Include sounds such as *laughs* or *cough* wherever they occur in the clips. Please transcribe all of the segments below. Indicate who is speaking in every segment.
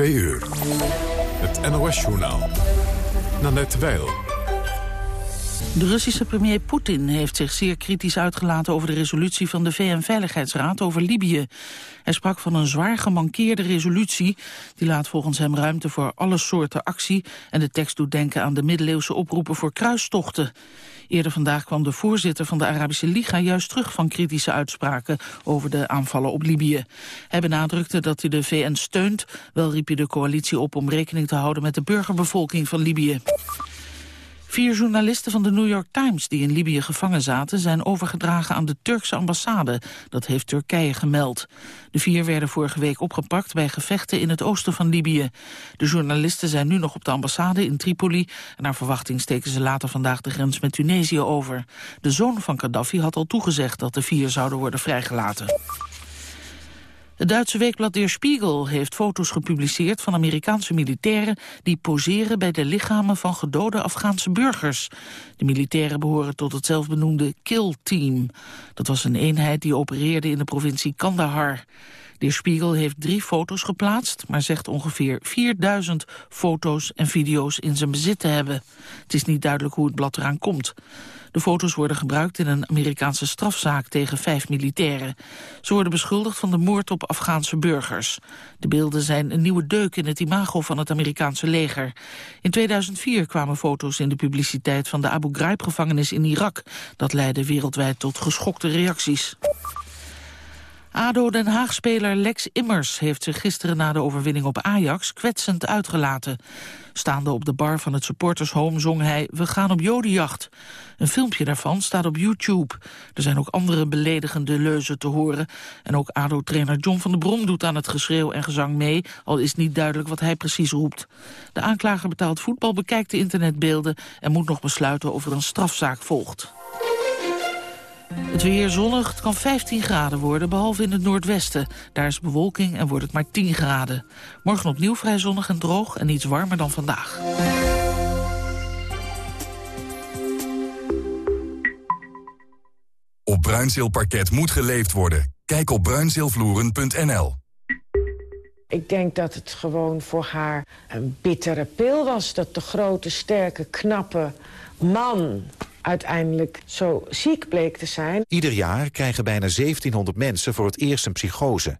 Speaker 1: Twee uur. Het NOS-journaal. Nanette Weil.
Speaker 2: De Russische premier Poetin heeft zich zeer kritisch uitgelaten over de resolutie van de VN-veiligheidsraad over Libië. Hij sprak van een zwaar gemankeerde resolutie. Die laat volgens hem ruimte voor alle soorten actie en de tekst doet denken aan de middeleeuwse oproepen voor kruistochten. Eerder vandaag kwam de voorzitter van de Arabische Liga juist terug van kritische uitspraken over de aanvallen op Libië. Hij benadrukte dat hij de VN steunt, wel riep hij de coalitie op om rekening te houden met de burgerbevolking van Libië. Vier journalisten van de New York Times die in Libië gevangen zaten... zijn overgedragen aan de Turkse ambassade. Dat heeft Turkije gemeld. De vier werden vorige week opgepakt bij gevechten in het oosten van Libië. De journalisten zijn nu nog op de ambassade in Tripoli... en naar verwachting steken ze later vandaag de grens met Tunesië over. De zoon van Gaddafi had al toegezegd dat de vier zouden worden vrijgelaten. Het Duitse weekblad Der Spiegel heeft foto's gepubliceerd van Amerikaanse militairen die poseren bij de lichamen van gedode Afghaanse burgers. De militairen behoren tot het zelfbenoemde Kill Team. Dat was een eenheid die opereerde in de provincie Kandahar. De Spiegel heeft drie foto's geplaatst, maar zegt ongeveer 4000 foto's en video's in zijn bezit te hebben. Het is niet duidelijk hoe het blad eraan komt. De foto's worden gebruikt in een Amerikaanse strafzaak tegen vijf militairen. Ze worden beschuldigd van de moord op Afghaanse burgers. De beelden zijn een nieuwe deuk in het imago van het Amerikaanse leger. In 2004 kwamen foto's in de publiciteit van de Abu Ghraib-gevangenis in Irak. Dat leidde wereldwijd tot geschokte reacties. ADO Den Haag-speler Lex Immers heeft zich gisteren na de overwinning op Ajax kwetsend uitgelaten. Staande op de bar van het supportershome zong hij We gaan op jodenjacht. Een filmpje daarvan staat op YouTube. Er zijn ook andere beledigende leuzen te horen. En ook ADO-trainer John van der Brom doet aan het geschreeuw en gezang mee... al is niet duidelijk wat hij precies roept. De aanklager betaald voetbal bekijkt de internetbeelden... en moet nog besluiten of er een strafzaak volgt. Het weer zonnig, het kan 15 graden worden, behalve in het noordwesten. Daar is bewolking en wordt het maar 10 graden. Morgen opnieuw vrij zonnig en droog en iets warmer dan vandaag.
Speaker 3: Op Bruinzeelparket moet geleefd worden. Kijk op bruinzeelvloeren.nl.
Speaker 4: Ik denk dat het gewoon voor haar een bittere pil was... dat de grote, sterke, knappe man uiteindelijk zo ziek bleek te zijn.
Speaker 5: Ieder jaar krijgen bijna 1700 mensen voor het eerst een psychose.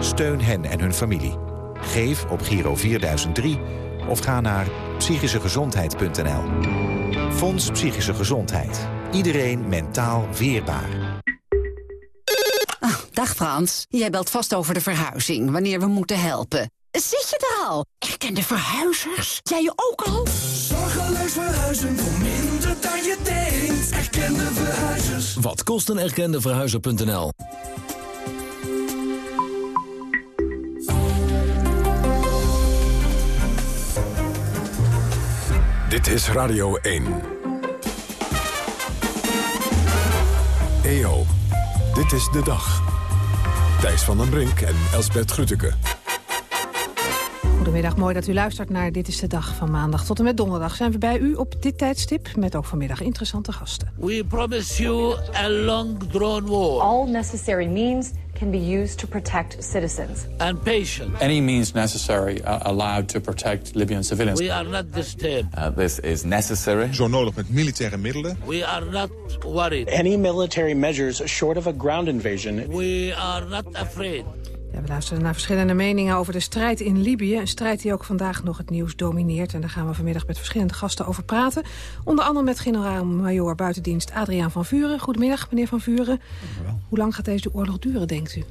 Speaker 5: Steun hen en hun familie. Geef op Giro 4003 of ga naar psychischegezondheid.nl. Fonds Psychische Gezondheid. Iedereen mentaal weerbaar.
Speaker 6: Ah, dag Frans, jij belt vast over de verhuizing, wanneer we moeten helpen. Zit je er al? Erkende verhuizers? Jij je ook al?
Speaker 7: Zorgeloos verhuizen voor minder dan je denkt. Erkende verhuizers.
Speaker 8: Wat kost een erkende verhuizer.nl?
Speaker 1: Dit is Radio 1. EO, dit is de dag. Thijs van den Brink en Elsbert Grütke.
Speaker 9: Goedemiddag, mooi dat u luistert naar Dit is de Dag van maandag tot en met donderdag. Zijn we bij u op dit tijdstip met ook vanmiddag interessante gasten.
Speaker 10: We promise you a long-drawn war.
Speaker 11: All necessary means can be used to protect citizens.
Speaker 10: And patient.
Speaker 12: Any means necessary uh, allowed to protect Libyan civilians.
Speaker 10: We are not disturbed.
Speaker 13: Uh, this is necessary.
Speaker 14: Zo nodig met militaire middelen.
Speaker 10: We are not worried.
Speaker 15: Any military measures short of a ground invasion.
Speaker 10: We are not afraid.
Speaker 9: Ja, we luisteren naar verschillende meningen over de strijd in Libië. Een strijd die ook vandaag nog het nieuws domineert. En daar gaan we vanmiddag met verschillende gasten over praten. Onder andere met generaal-majoor buitendienst Adriaan van Vuren. Goedemiddag, meneer van Vuren. Hoe lang gaat deze oorlog duren, denkt u?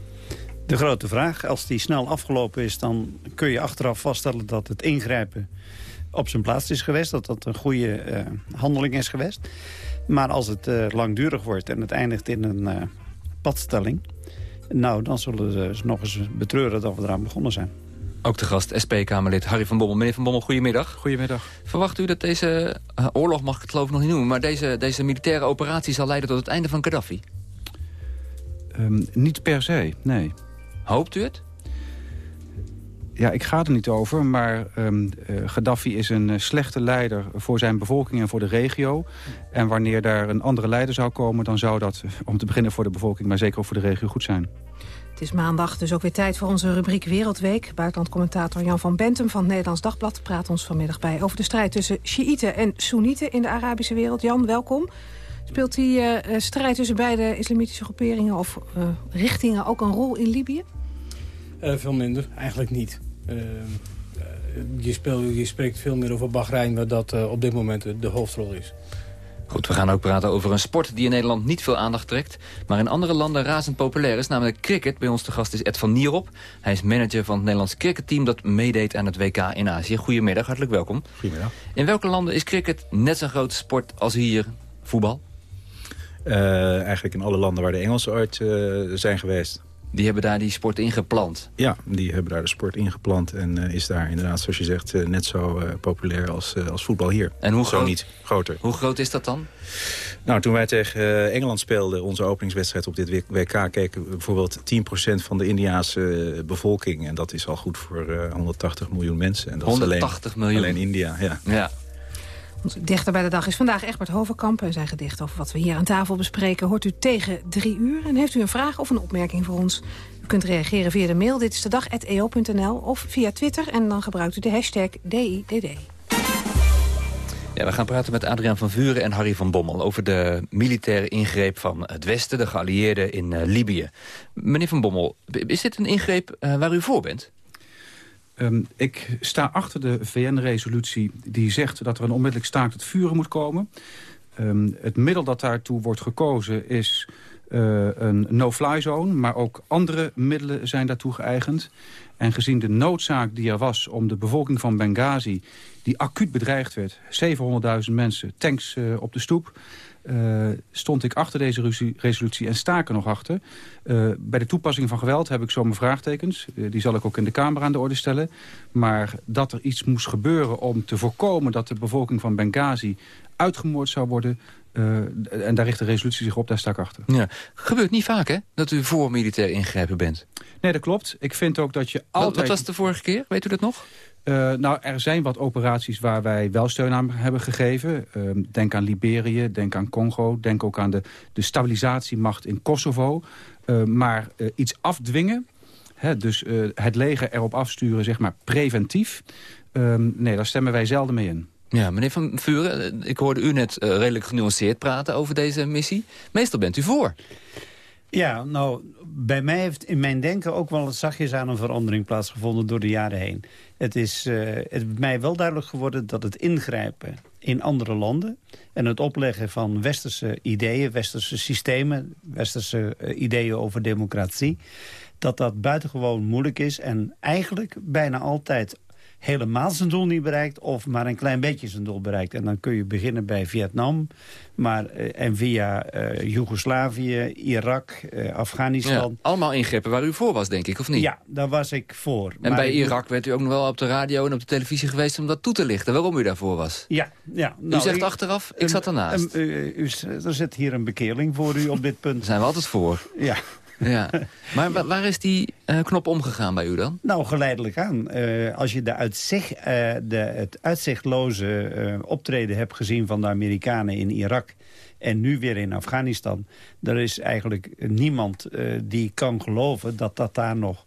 Speaker 16: De grote vraag. Als die snel afgelopen is, dan kun je achteraf vaststellen dat het ingrijpen op zijn plaats is geweest. Dat dat een goede uh, handeling is geweest. Maar als het uh, langdurig wordt en het eindigt in een uh, padstelling nou, dan zullen ze nog eens betreuren dat we eraan begonnen zijn.
Speaker 17: Ook de gast, SP-Kamerlid Harry van Bommel. Meneer van Bommel, goedemiddag.
Speaker 16: Goedemiddag.
Speaker 17: Verwacht u dat deze uh, oorlog, mag ik het geloof ik nog niet noemen... maar deze, deze militaire operatie zal leiden tot het einde van Gaddafi?
Speaker 16: Um, niet per se, nee.
Speaker 17: Hoopt u het?
Speaker 13: Ja, ik ga er niet over, maar um, uh, Gaddafi is een uh, slechte leider voor zijn bevolking en voor de regio. En wanneer daar een andere leider zou komen, dan zou dat, om te beginnen voor de bevolking, maar zeker ook voor de regio goed zijn.
Speaker 9: Het is maandag, dus ook weer tijd voor onze rubriek Wereldweek. Buitenlandcommentator Jan van Bentum van het Nederlands Dagblad praat ons vanmiddag bij over de strijd tussen Sjiïten en Soenieten in de Arabische wereld. Jan, welkom. Speelt die uh, strijd tussen beide islamitische groeperingen of richtingen ook een rol in Libië?
Speaker 18: veel minder, eigenlijk niet. Uh, je, speel, je, spreekt veel meer over Bahrein, waar dat uh, op dit moment de hoofdrol is.
Speaker 17: Goed, we gaan ook praten over een sport die in Nederland niet veel aandacht trekt... maar in andere landen razend populair is, namelijk cricket. Bij ons te gast is Ed van Nierop. Hij is manager van het Nederlands cricketteam dat meedeed aan het WK in Azië. Goedemiddag, hartelijk welkom.
Speaker 19: Goedemiddag.
Speaker 17: In welke landen is cricket net zo'n grote sport als hier voetbal?
Speaker 19: Uh, eigenlijk in alle landen waar de Engelsen ooit zijn geweest.
Speaker 17: Die hebben daar die sport ingeplant?
Speaker 19: Ja, die hebben daar de sport ingeplant. En uh, is daar inderdaad, zoals je zegt, uh, net zo uh, populair als, als voetbal hier.
Speaker 17: En hoe
Speaker 19: zo
Speaker 17: groot,
Speaker 19: niet groter.
Speaker 17: Hoe groot is dat dan?
Speaker 19: Nou, toen wij tegen Engeland speelden, onze openingswedstrijd op dit WK... keken bijvoorbeeld 10% van de Indiaanse bevolking. En dat is al goed voor 180 miljoen mensen. En dat
Speaker 17: 180
Speaker 19: is alleen,
Speaker 17: miljoen?
Speaker 19: Alleen India, ja.
Speaker 17: ja.
Speaker 9: Onze dichter bij de dag is vandaag Egbert Hovenkamp. En zijn gedicht over wat we hier aan tafel bespreken hoort u tegen drie uur. En heeft u een vraag of een opmerking voor ons? U kunt reageren via de mail dit is de dag@eo.nl of via Twitter. En dan gebruikt u de hashtag DIDD.
Speaker 17: Ja, we gaan praten met Adriaan van Vuren en Harry van Bommel... over de militaire ingreep van het Westen, de geallieerden in uh, Libië. Meneer van Bommel, is dit een ingreep uh, waar u voor bent?
Speaker 13: Um, ik sta achter de VN-resolutie die zegt dat er een onmiddellijk staakt het vuren moet komen. Um, het middel dat daartoe wordt gekozen is uh, een no-fly zone, maar ook andere middelen zijn daartoe geëigend. En gezien de noodzaak die er was om de bevolking van Benghazi, die acuut bedreigd werd, 700.000 mensen, tanks uh, op de stoep, uh, stond ik achter deze resolutie en sta ik er nog achter. Uh, bij de toepassing van geweld heb ik zo mijn vraagtekens. Uh, die zal ik ook in de Kamer aan de orde stellen. Maar dat er iets moest gebeuren om te voorkomen dat de bevolking van Benghazi uitgemoord zou worden... En daar richt de resolutie zich op, daar sta ik achter.
Speaker 17: Ja. Gebeurt niet vaak, hè? Dat u voor militair ingrijpen bent.
Speaker 13: Nee, dat klopt. Ik vind ook dat je altijd...
Speaker 17: Wat was de vorige keer? Weet u dat nog?
Speaker 13: Uh, nou, er zijn wat operaties waar wij wel steun aan hebben gegeven. Uh, denk aan Liberië, denk aan Congo, denk ook aan de, de stabilisatiemacht in Kosovo. Uh, maar iets afdwingen, hè, dus het leger erop afsturen, zeg maar preventief... Ehm, nee, daar stemmen wij zelden mee in.
Speaker 17: Ja, meneer Van Vuren, ik hoorde u net redelijk genuanceerd praten over deze missie. Meestal bent u voor.
Speaker 16: Ja, nou, bij mij heeft in mijn denken ook wel zachtjes aan een verandering plaatsgevonden door de jaren heen. Het is, uh, het is mij wel duidelijk geworden dat het ingrijpen in andere landen... en het opleggen van westerse ideeën, westerse systemen... westerse uh, ideeën over democratie... dat dat buitengewoon moeilijk is en eigenlijk bijna altijd helemaal zijn doel niet bereikt... of maar een klein beetje zijn doel bereikt. En dan kun je beginnen bij Vietnam... Maar, uh, en via uh, Joegoslavië, Irak, uh, Afghanistan.
Speaker 17: Ja, allemaal ingrepen waar u voor was, denk ik, of niet?
Speaker 16: Ja, daar was ik voor.
Speaker 17: En maar bij Irak werd u ook nog wel op de radio en op de televisie geweest... om dat toe te lichten, waarom u daarvoor was?
Speaker 16: Ja. ja nou,
Speaker 17: u zegt ik, achteraf, ik zat ernaast.
Speaker 16: u, er zit hier een bekeerling voor u op dit punt.
Speaker 17: Daar zijn we altijd voor.
Speaker 16: Ja.
Speaker 17: Ja. Maar wa waar is die uh, knop omgegaan bij u dan?
Speaker 16: Nou, geleidelijk aan. Uh, als je de uitzicht, uh, de, het uitzichtloze optreden hebt gezien van de Amerikanen in Irak... en nu weer in Afghanistan... er is eigenlijk niemand die kan geloven dat dat daar nog...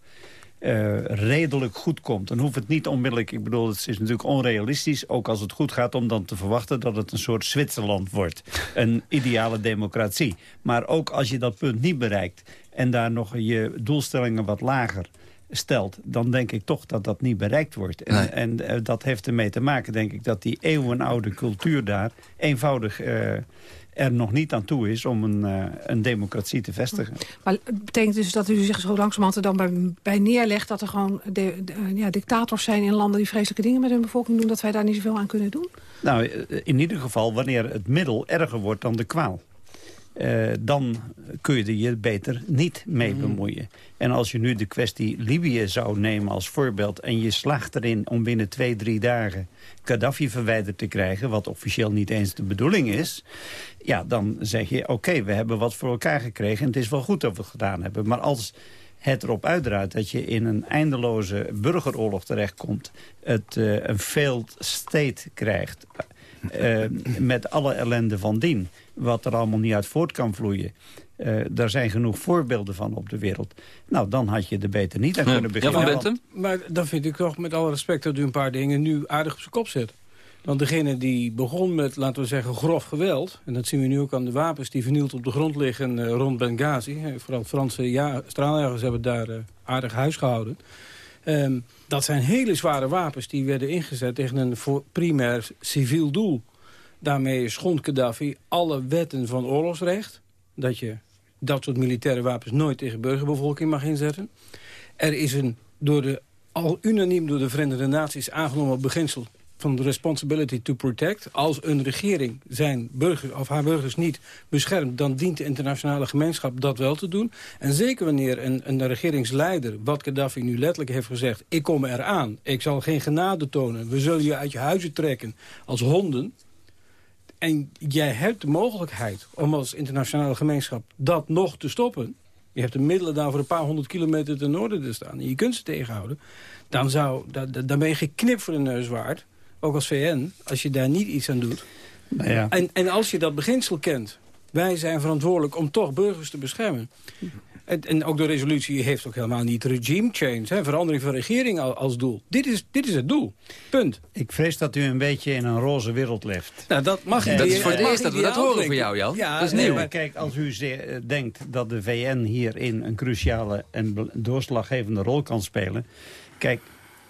Speaker 16: Uh, redelijk goed komt. Dan hoeft het niet onmiddellijk, ik bedoel, het is natuurlijk onrealistisch... ook als het goed gaat om dan te verwachten dat het een soort Zwitserland wordt. Een ideale democratie. Maar ook als je dat punt niet bereikt en daar nog je doelstellingen wat lager stelt... dan denk ik toch dat dat niet bereikt wordt. En, nee. en uh, dat heeft ermee te maken, denk ik... dat die eeuwenoude cultuur daar eenvoudig... Uh, er nog niet aan toe is om een, uh, een democratie te vestigen.
Speaker 9: Maar het betekent dus dat u zich zo langzamerhand er dan bij, bij neerlegt... dat er gewoon de, de, ja, dictators zijn in landen die vreselijke dingen met hun bevolking doen... dat wij daar niet zoveel aan kunnen doen?
Speaker 16: Nou, in ieder geval wanneer het middel erger wordt dan de kwaal. Uh, dan kun je er je beter niet mee bemoeien. Mm. En als je nu de kwestie Libië zou nemen als voorbeeld... en je slaagt erin om binnen twee, drie dagen Gaddafi verwijderd te krijgen... wat officieel niet eens de bedoeling is... ja, dan zeg je, oké, okay, we hebben wat voor elkaar gekregen... en het is wel goed dat we het gedaan hebben. Maar als het erop uitdraait dat je in een eindeloze burgeroorlog terechtkomt... Het, uh, een failed state krijgt, uh, *laughs* met alle ellende van dien... wat er allemaal niet uit voort kan vloeien... Uh, daar zijn genoeg voorbeelden van op de wereld. Nou, dan had je er beter niet aan kunnen beginnen.
Speaker 17: Ja, van Bentham?
Speaker 18: Maar dan vind ik toch met alle respect dat u een paar dingen nu aardig op zijn kop zet. Want degene die begon met, laten we zeggen, grof geweld... en dat zien we nu ook aan de wapens die vernield op de grond liggen uh, rond Benghazi. Vooral Franse ja, straaljagers hebben daar uh, aardig huis gehouden. Um, dat zijn hele zware wapens die werden ingezet tegen een primair civiel doel. Daarmee schond Gaddafi alle wetten van oorlogsrecht... dat je dat soort militaire wapens nooit tegen burgerbevolking mag inzetten. Er is een door de, al unaniem door de Verenigde Naties aangenomen beginsel van de responsibility to protect. Als een regering zijn burgers of haar burgers niet beschermt... dan dient de internationale gemeenschap dat wel te doen. En zeker wanneer een, een regeringsleider, wat Gaddafi nu letterlijk heeft gezegd... ik kom eraan, ik zal geen genade tonen... we zullen je uit je huizen trekken als honden... en jij hebt de mogelijkheid om als internationale gemeenschap dat nog te stoppen... je hebt de middelen daar voor een paar honderd kilometer ten noorden te staan... en je kunt ze tegenhouden... dan, zou, dan ben je geknipt voor de neus waard ook als VN, als je daar niet iets aan doet.
Speaker 16: Nou ja.
Speaker 18: en, en als je dat beginsel kent, wij zijn verantwoordelijk om toch burgers te beschermen. En, en ook de resolutie heeft ook helemaal niet regime change, hè, verandering van regering als doel. Dit is, dit is het doel. Punt.
Speaker 16: Ik vrees dat u een beetje in een roze wereld leeft.
Speaker 18: Nou, dat mag
Speaker 17: Dat is voor het eerst dat we dat horen voor jou, Jan.
Speaker 16: Ja,
Speaker 17: dat is
Speaker 16: nee,
Speaker 17: nieuw.
Speaker 16: Maar kijk, als u denkt dat de VN hierin een cruciale en doorslaggevende rol kan spelen... Kijk,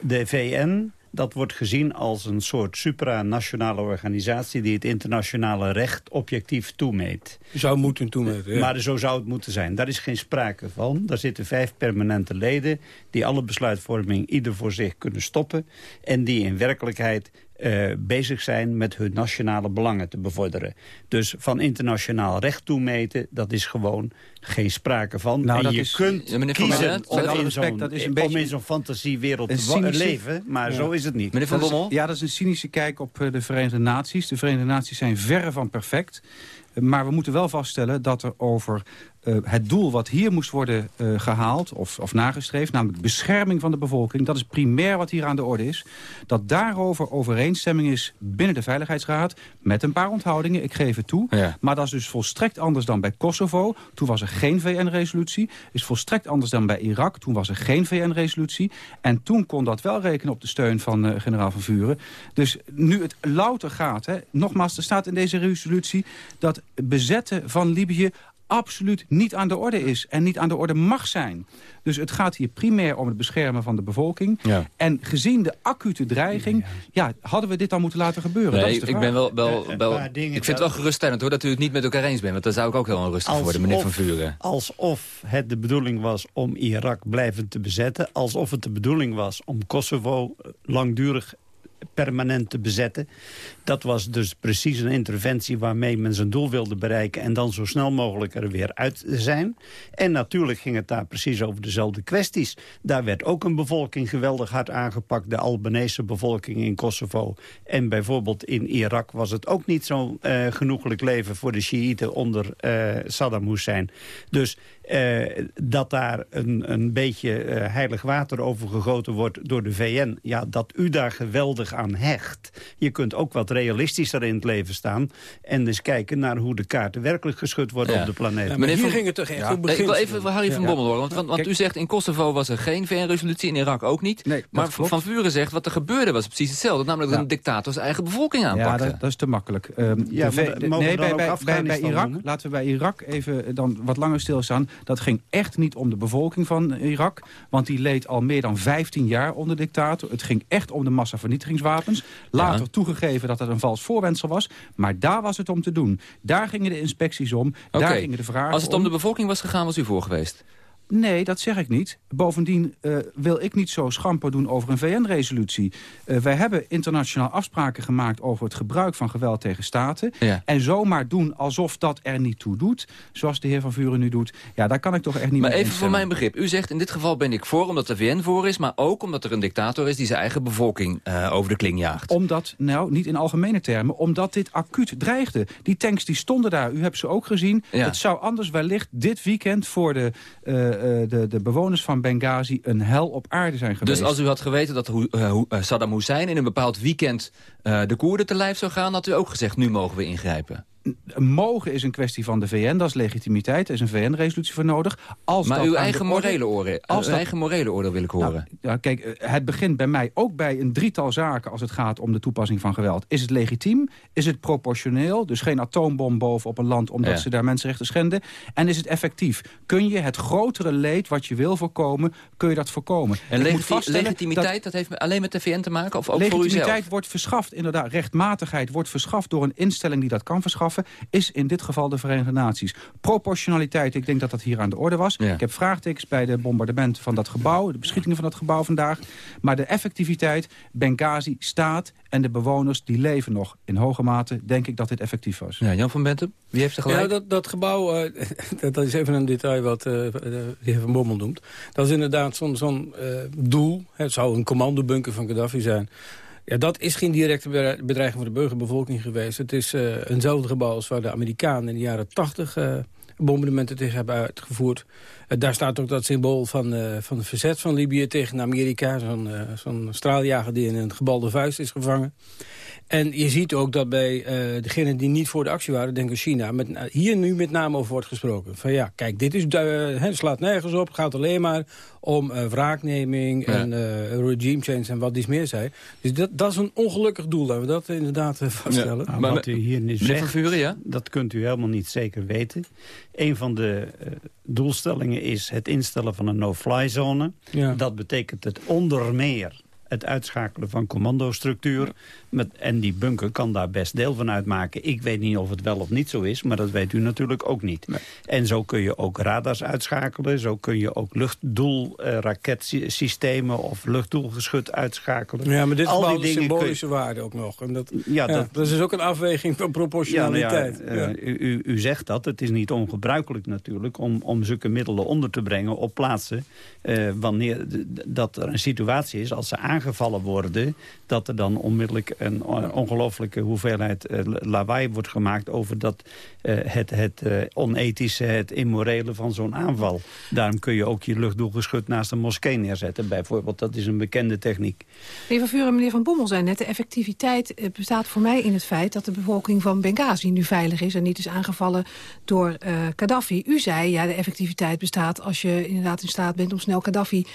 Speaker 16: de VN dat wordt gezien als een soort supranationale organisatie... die het internationale recht objectief toemeet.
Speaker 18: Zou moeten toemeten, ja.
Speaker 16: Maar zo zou het moeten zijn. Daar is geen sprake van. Daar zitten vijf permanente leden... die alle besluitvorming ieder voor zich kunnen stoppen... en die in werkelijkheid uh, bezig zijn met hun nationale belangen te bevorderen. Dus van internationaal recht toemeten, dat is gewoon geen sprake van.
Speaker 13: Nou,
Speaker 16: en
Speaker 13: dat
Speaker 16: je
Speaker 13: is,
Speaker 16: kunt
Speaker 17: ja,
Speaker 16: kiezen om, in
Speaker 13: respect,
Speaker 16: zo'n
Speaker 13: dat is een beetje
Speaker 16: zo'n fantasiewereld te
Speaker 13: cynische,
Speaker 16: leven, maar
Speaker 13: ja.
Speaker 16: zo is het niet.
Speaker 17: Meneer Van Bommel?
Speaker 13: ja, dat is een cynische kijk op uh, de Verenigde Naties. De Verenigde Naties zijn verre van perfect. Uh, maar we moeten wel vaststellen dat er over uh, het doel wat hier moest worden uh, gehaald of, of nagestreefd... namelijk bescherming van de bevolking, dat is primair wat hier aan de orde is... dat daarover overeenstemming is binnen de Veiligheidsraad... met een paar onthoudingen, ik geef het toe.
Speaker 17: Ja.
Speaker 13: Maar dat is dus volstrekt anders dan bij Kosovo. Toen was er geen VN-resolutie. Is volstrekt anders dan bij Irak. Toen was er geen VN-resolutie. En toen kon dat wel rekenen op de steun van uh, generaal Van Vuren. Dus nu het louter gaat... Hè, nogmaals, er staat in deze resolutie... dat bezetten van Libië absoluut niet aan de orde is en niet aan de orde mag zijn. Dus het gaat hier primair om het beschermen van de bevolking.
Speaker 17: Ja.
Speaker 13: En gezien de acute dreiging, ja, hadden we dit dan moeten laten gebeuren?
Speaker 17: Nee,
Speaker 13: dat is de
Speaker 17: ik ben wel, wel, wel ik vind het wel geruststellend hoor dat u het niet met elkaar eens bent. Want dan zou ik ook heel onrustig worden, meneer Van Vuren.
Speaker 16: Alsof het de bedoeling was om Irak blijvend te bezetten. Alsof het de bedoeling was om Kosovo langdurig permanent te bezetten. Dat was dus precies een interventie waarmee men zijn doel wilde bereiken... en dan zo snel mogelijk er weer uit zijn. En natuurlijk ging het daar precies over dezelfde kwesties. Daar werd ook een bevolking geweldig hard aangepakt. De Albanese bevolking in Kosovo. En bijvoorbeeld in Irak was het ook niet zo'n uh, genoeglijk leven... voor de Shiiten onder uh, Saddam Hussein. Dus uh, dat daar een, een beetje uh, heilig water over gegoten wordt door de VN... ja, dat u daar geweldig aan hecht. Je kunt ook wat realistischer in het leven staan... en eens kijken naar hoe de kaarten werkelijk geschud worden ja. op de planeet.
Speaker 18: Ja, maar hier van, ging het toch echt ja.
Speaker 17: Ik wil even voor Harry van Bommel horen. Want, want, want u zegt in Kosovo was er geen VN-resolutie, in Irak ook niet.
Speaker 13: Nee,
Speaker 17: maar
Speaker 13: klopt.
Speaker 17: Van Vuren zegt wat er gebeurde was precies hetzelfde. Namelijk dat een dictator zijn eigen bevolking aanpakte.
Speaker 13: Ja, dat, dat is te makkelijk. Um,
Speaker 16: ja,
Speaker 13: de,
Speaker 16: de,
Speaker 13: nee, bij, bij, bij, bij Irak, noemen? laten we bij Irak even dan wat langer stilstaan. Dat ging echt niet om de bevolking van Irak. Want die leed al meer dan 15 jaar onder dictator. Het ging echt om de massavernietigingswapens. Later ja. toegegeven dat dat een vals voorwendsel was. Maar daar was het om te doen. Daar gingen de inspecties om. Daar gingen de vragen
Speaker 17: Als het om de bevolking was gegaan, was u voor geweest?
Speaker 13: Nee, dat zeg ik niet. Bovendien uh, wil ik niet zo schamper doen over een VN-resolutie. Uh, wij hebben internationaal afspraken gemaakt over het gebruik van geweld tegen staten.
Speaker 17: Ja.
Speaker 13: En zomaar doen alsof dat er niet toe doet, zoals de heer Van Vuren nu doet. Ja, daar kan ik toch echt niet
Speaker 17: maar
Speaker 13: mee
Speaker 17: even voor mijn begrip. U zegt in dit geval ben ik voor omdat de VN voor is... maar ook omdat er een dictator is die zijn eigen bevolking uh, over de kling jaagt.
Speaker 13: Omdat, nou, niet in algemene termen, omdat dit acuut dreigde. Die tanks die stonden daar, u hebt ze ook gezien.
Speaker 17: Ja.
Speaker 13: Het zou anders wellicht dit weekend voor de eh, de, de bewoners van Benghazi een hel op aarde zijn geweest.
Speaker 17: Dus als u had geweten dat uh, Saddam Hussein in een bepaald weekend de Koerden te lijf zou gaan... had u ook gezegd, nu mogen we ingrijpen?
Speaker 13: Mogen is een kwestie van de VN, dat is legitimiteit. Er is een VN-resolutie voor nodig. Als
Speaker 17: maar
Speaker 13: dat
Speaker 17: uw eigen morele oordeel, als uw dat, eigen morele oordeel wil ik horen. Nou,
Speaker 13: ja, kijk, eh, het begint bij mij ook bij een drietal zaken... als het gaat om de toepassing van geweld. Is het legitiem? Is het proportioneel? Dus geen atoombom boven op een land... omdat ja. ze daar mensenrechten schenden? En is het effectief? Kun je het grotere leed wat je wil voorkomen... kun je dat voorkomen?
Speaker 17: En legiti legitimiteit, dat, dat, heeft alleen met de VN te maken? Of ook
Speaker 13: legitimiteit wordt verschaft, inderdaad. Rechtmatigheid wordt verschaft door een instelling die dat kan verschaffen... is in dit geval de Verenigde Naties. Proportionaliteit, ik denk dat dat hier aan de orde was. Ja. Ik heb vraagtekens bij de bombardement van dat gebouw... de beschietingen van dat gebouw vandaag. Maar de effectiviteit, Benghazi staat en de bewoners die leven nog in hoge mate... denk ik dat dit effectief was.
Speaker 17: Ja, Jan van Bentem, wie heeft er gelijk?
Speaker 18: Ja, dat, dat gebouw, *laughs* uh, dat is even een detail wat uh, de heer Van Bommel noemt. Dat is inderdaad zo'n zo'n uh, doel. Het zou een commandobunker van Gaddafi zijn... Ja, dat is geen directe bedreiging voor de burgerbevolking geweest. Het is uh, eenzelfde gebouw als waar de Amerikanen in de jaren 80 uh, bombardementen tegen hebben uitgevoerd. Uh, daar staat ook dat symbool van, van het verzet van Libië tegen Amerika. Zo'n zo'n straaljager die in een gebalde vuist is gevangen. En je ziet ook dat bij uh, degenen die niet voor de actie waren, denk ik China... Met, hier nu met name over wordt gesproken. Van ja, kijk, dit is, uh, slaat nergens op, gaat alleen maar om uh, wraakneming ja. en regime change en wat iets meer zei. Dus dat, dat is een ongelukkig doel, laten we dat inderdaad vaststellen.
Speaker 16: Ja, maar wat u hier nu zegt, Vuren, ja? dat kunt u helemaal niet zeker weten. Een van de doelstellingen is het instellen van een no-fly zone. Ja. Dat betekent het onder meer het uitschakelen van commandostructuur. Met, en die bunker kan daar best deel van uitmaken. Ik weet niet of het wel of niet zo is, maar dat weet u natuurlijk ook niet. Nee. En zo kun je ook radars uitschakelen. Zo kun je ook luchtdoelraketsystemen uh, of luchtdoelgeschut uitschakelen.
Speaker 18: Ja, maar dit Al die symbolische je... waarde ook nog. En dat, ja, ja, dat, dat is ook een afweging van proportionaliteit.
Speaker 16: Ja, nou uh, u, u zegt dat. Het is niet ongebruikelijk natuurlijk om, om zulke middelen onder te brengen op plaatsen... Uh, wanneer dat er een situatie is als ze aangevallen worden... dat er dan onmiddellijk een ongelooflijke hoeveelheid uh, lawaai wordt gemaakt... over dat, uh, het, het uh, onethische, het immorele van zo'n aanval. Daarom kun je ook je luchtdoelgeschut naast een moskee neerzetten, bijvoorbeeld. Dat is een bekende techniek.
Speaker 9: Meneer Van Vuren en meneer Van Bommel zijn net... de effectiviteit bestaat voor mij in het feit dat de bevolking van Benghazi nu veilig is... en niet is aangevallen door Gaddafi. U zei, ja, de effectiviteit bestaat als je inderdaad in staat bent om snel Gaddafi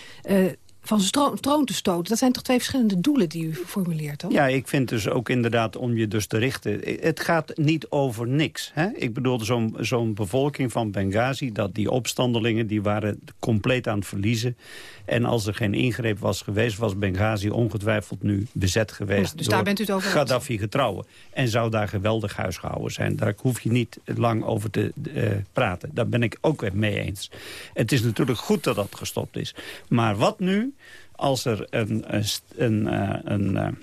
Speaker 9: van zijn troon te stoten. Dat zijn toch twee verschillende doelen die u formuleert, toch?
Speaker 16: Ja, ik vind dus ook inderdaad om je dus te richten... Het gaat niet over niks. Hè? Ik bedoel, zo'n zo'n bevolking van Benghazi... dat die opstandelingen, die waren compleet aan het verliezen. En als er geen ingreep was geweest... was Benghazi ongetwijfeld nu bezet geweest... Ja,
Speaker 9: dus
Speaker 16: door
Speaker 9: daar bent u het over
Speaker 16: Gaddafi getrouwen. En zou daar geweldig huisgehouden zijn. Daar hoef je niet lang over te uh, praten. Daar ben ik ook mee eens. Het is natuurlijk goed dat dat gestopt is. Maar wat nu als er een, een, een, eh, een, een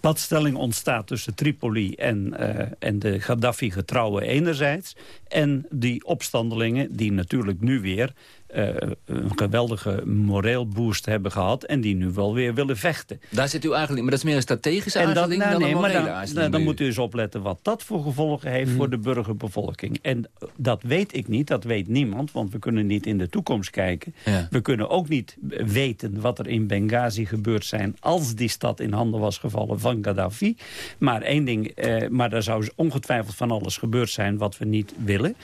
Speaker 16: padstelling ontstaat tussen Tripoli en, uh, en de Gaddafi-getrouwen enerzijds... en die opstandelingen die natuurlijk nu weer uh, een geweldige moreel boost hebben gehad... en die nu wel weer willen vechten.
Speaker 17: Daar zit u eigenlijk maar dat is meer een strategische nou, dan nee, een morele
Speaker 16: maar dan. Dan moet u eens opletten wat dat voor gevolgen heeft hmm. voor de burgerbevolking. En dat weet ik niet, dat weet niemand, want we kunnen niet in de toekomst kijken. Ja. We kunnen ook niet weten wat er in Benghazi gebeurd zijn... als die stad in handen was gevallen van Gaddafi. Maar één ding, eh, maar daar zou ongetwijfeld van alles gebeurd zijn wat we niet willen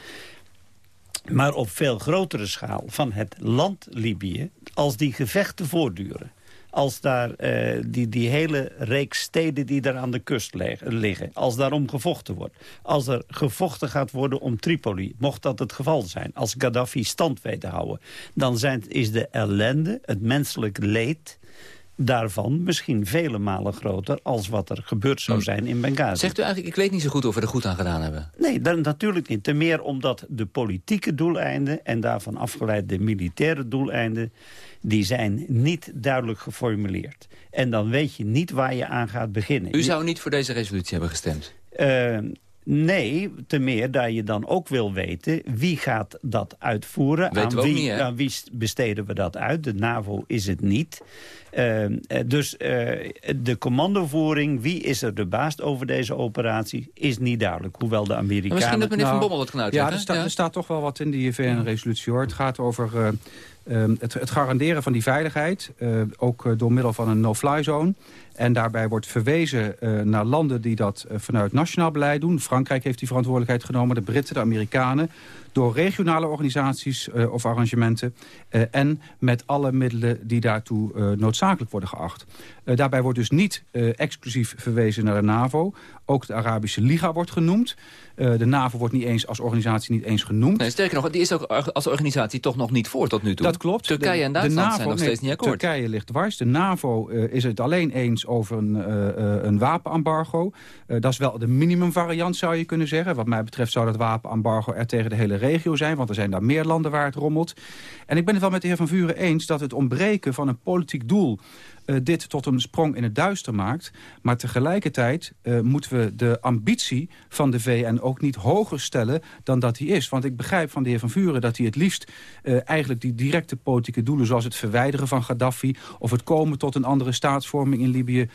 Speaker 16: maar op veel grotere schaal van het land Libië... als die gevechten voortduren als daar uh, die, die hele reeks steden die daar aan de kust liggen... als daarom gevochten wordt. Als er gevochten gaat worden om Tripoli, mocht dat het geval zijn... als Gaddafi stand weet te houden... dan zijn, is de ellende, het menselijk leed daarvan misschien vele malen groter... als wat er gebeurd zou zijn in Benghazi.
Speaker 17: Zegt u eigenlijk, ik weet niet zo goed of we er goed aan gedaan hebben?
Speaker 16: Nee, dan, natuurlijk niet. Ten meer omdat de politieke doeleinden... en daarvan afgeleid de militaire doeleinden... die zijn niet duidelijk geformuleerd. En dan weet je niet waar je aan gaat beginnen.
Speaker 17: U zou niet voor deze resolutie hebben gestemd?
Speaker 16: Uh, Nee, te meer dat je dan ook wil weten wie gaat dat uitvoeren. Aan, wie,
Speaker 17: niet,
Speaker 16: aan wie besteden we dat uit? De NAVO is het niet. Uh, dus uh, de commandovoering, wie is er de baas over deze operatie, is niet duidelijk. Hoewel de Amerikanen...
Speaker 17: misschien dat meneer Van Bommel het kan uitleggen.
Speaker 13: Ja, er, sta, ja. er staat toch wel wat in die VN-resolutie hoor. Het gaat over uh, um, het, het, garanderen van die veiligheid. ook door middel van een no-fly zone. En daarbij wordt verwezen uh, naar landen die dat uh, vanuit nationaal beleid doen. Frankrijk heeft die verantwoordelijkheid genomen, de Britten, de Amerikanen. Door regionale organisaties uh, of arrangementen. en met alle middelen die daartoe noodzakelijk worden geacht. daarbij wordt dus niet exclusief verwezen naar de NAVO. Ook de Arabische Liga wordt genoemd. de NAVO wordt niet eens als organisatie niet eens genoemd.
Speaker 17: Nee, sterker nog, die is ook als organisatie toch nog niet voor tot nu toe.
Speaker 13: Dat klopt.
Speaker 17: Turkije en Duitsland
Speaker 13: de NAVO,
Speaker 17: zijn nog
Speaker 13: nee,
Speaker 17: steeds niet akkoord.
Speaker 13: Turkije ligt dwars. De NAVO is het alleen eens over een, een wapenembargo. Dat is wel de minimumvariant, zou je kunnen zeggen. Wat mij betreft zou dat wapenembargo er tegen de hele regio zijn... want er zijn daar meer landen waar het rommelt. En ik ben het wel met de heer Van Vuren eens... dat het ontbreken van een politiek doel... Uh, dit tot een sprong in het duister maakt. Maar tegelijkertijd uh, moeten we de ambitie van de VN ook niet hoger stellen dan dat die is. Want ik begrijp van de heer Van Vuren dat hij het liefst uh, eigenlijk die directe politieke doelen... zoals het verwijderen van Gaddafi of het komen tot een andere staatsvorming in Libië...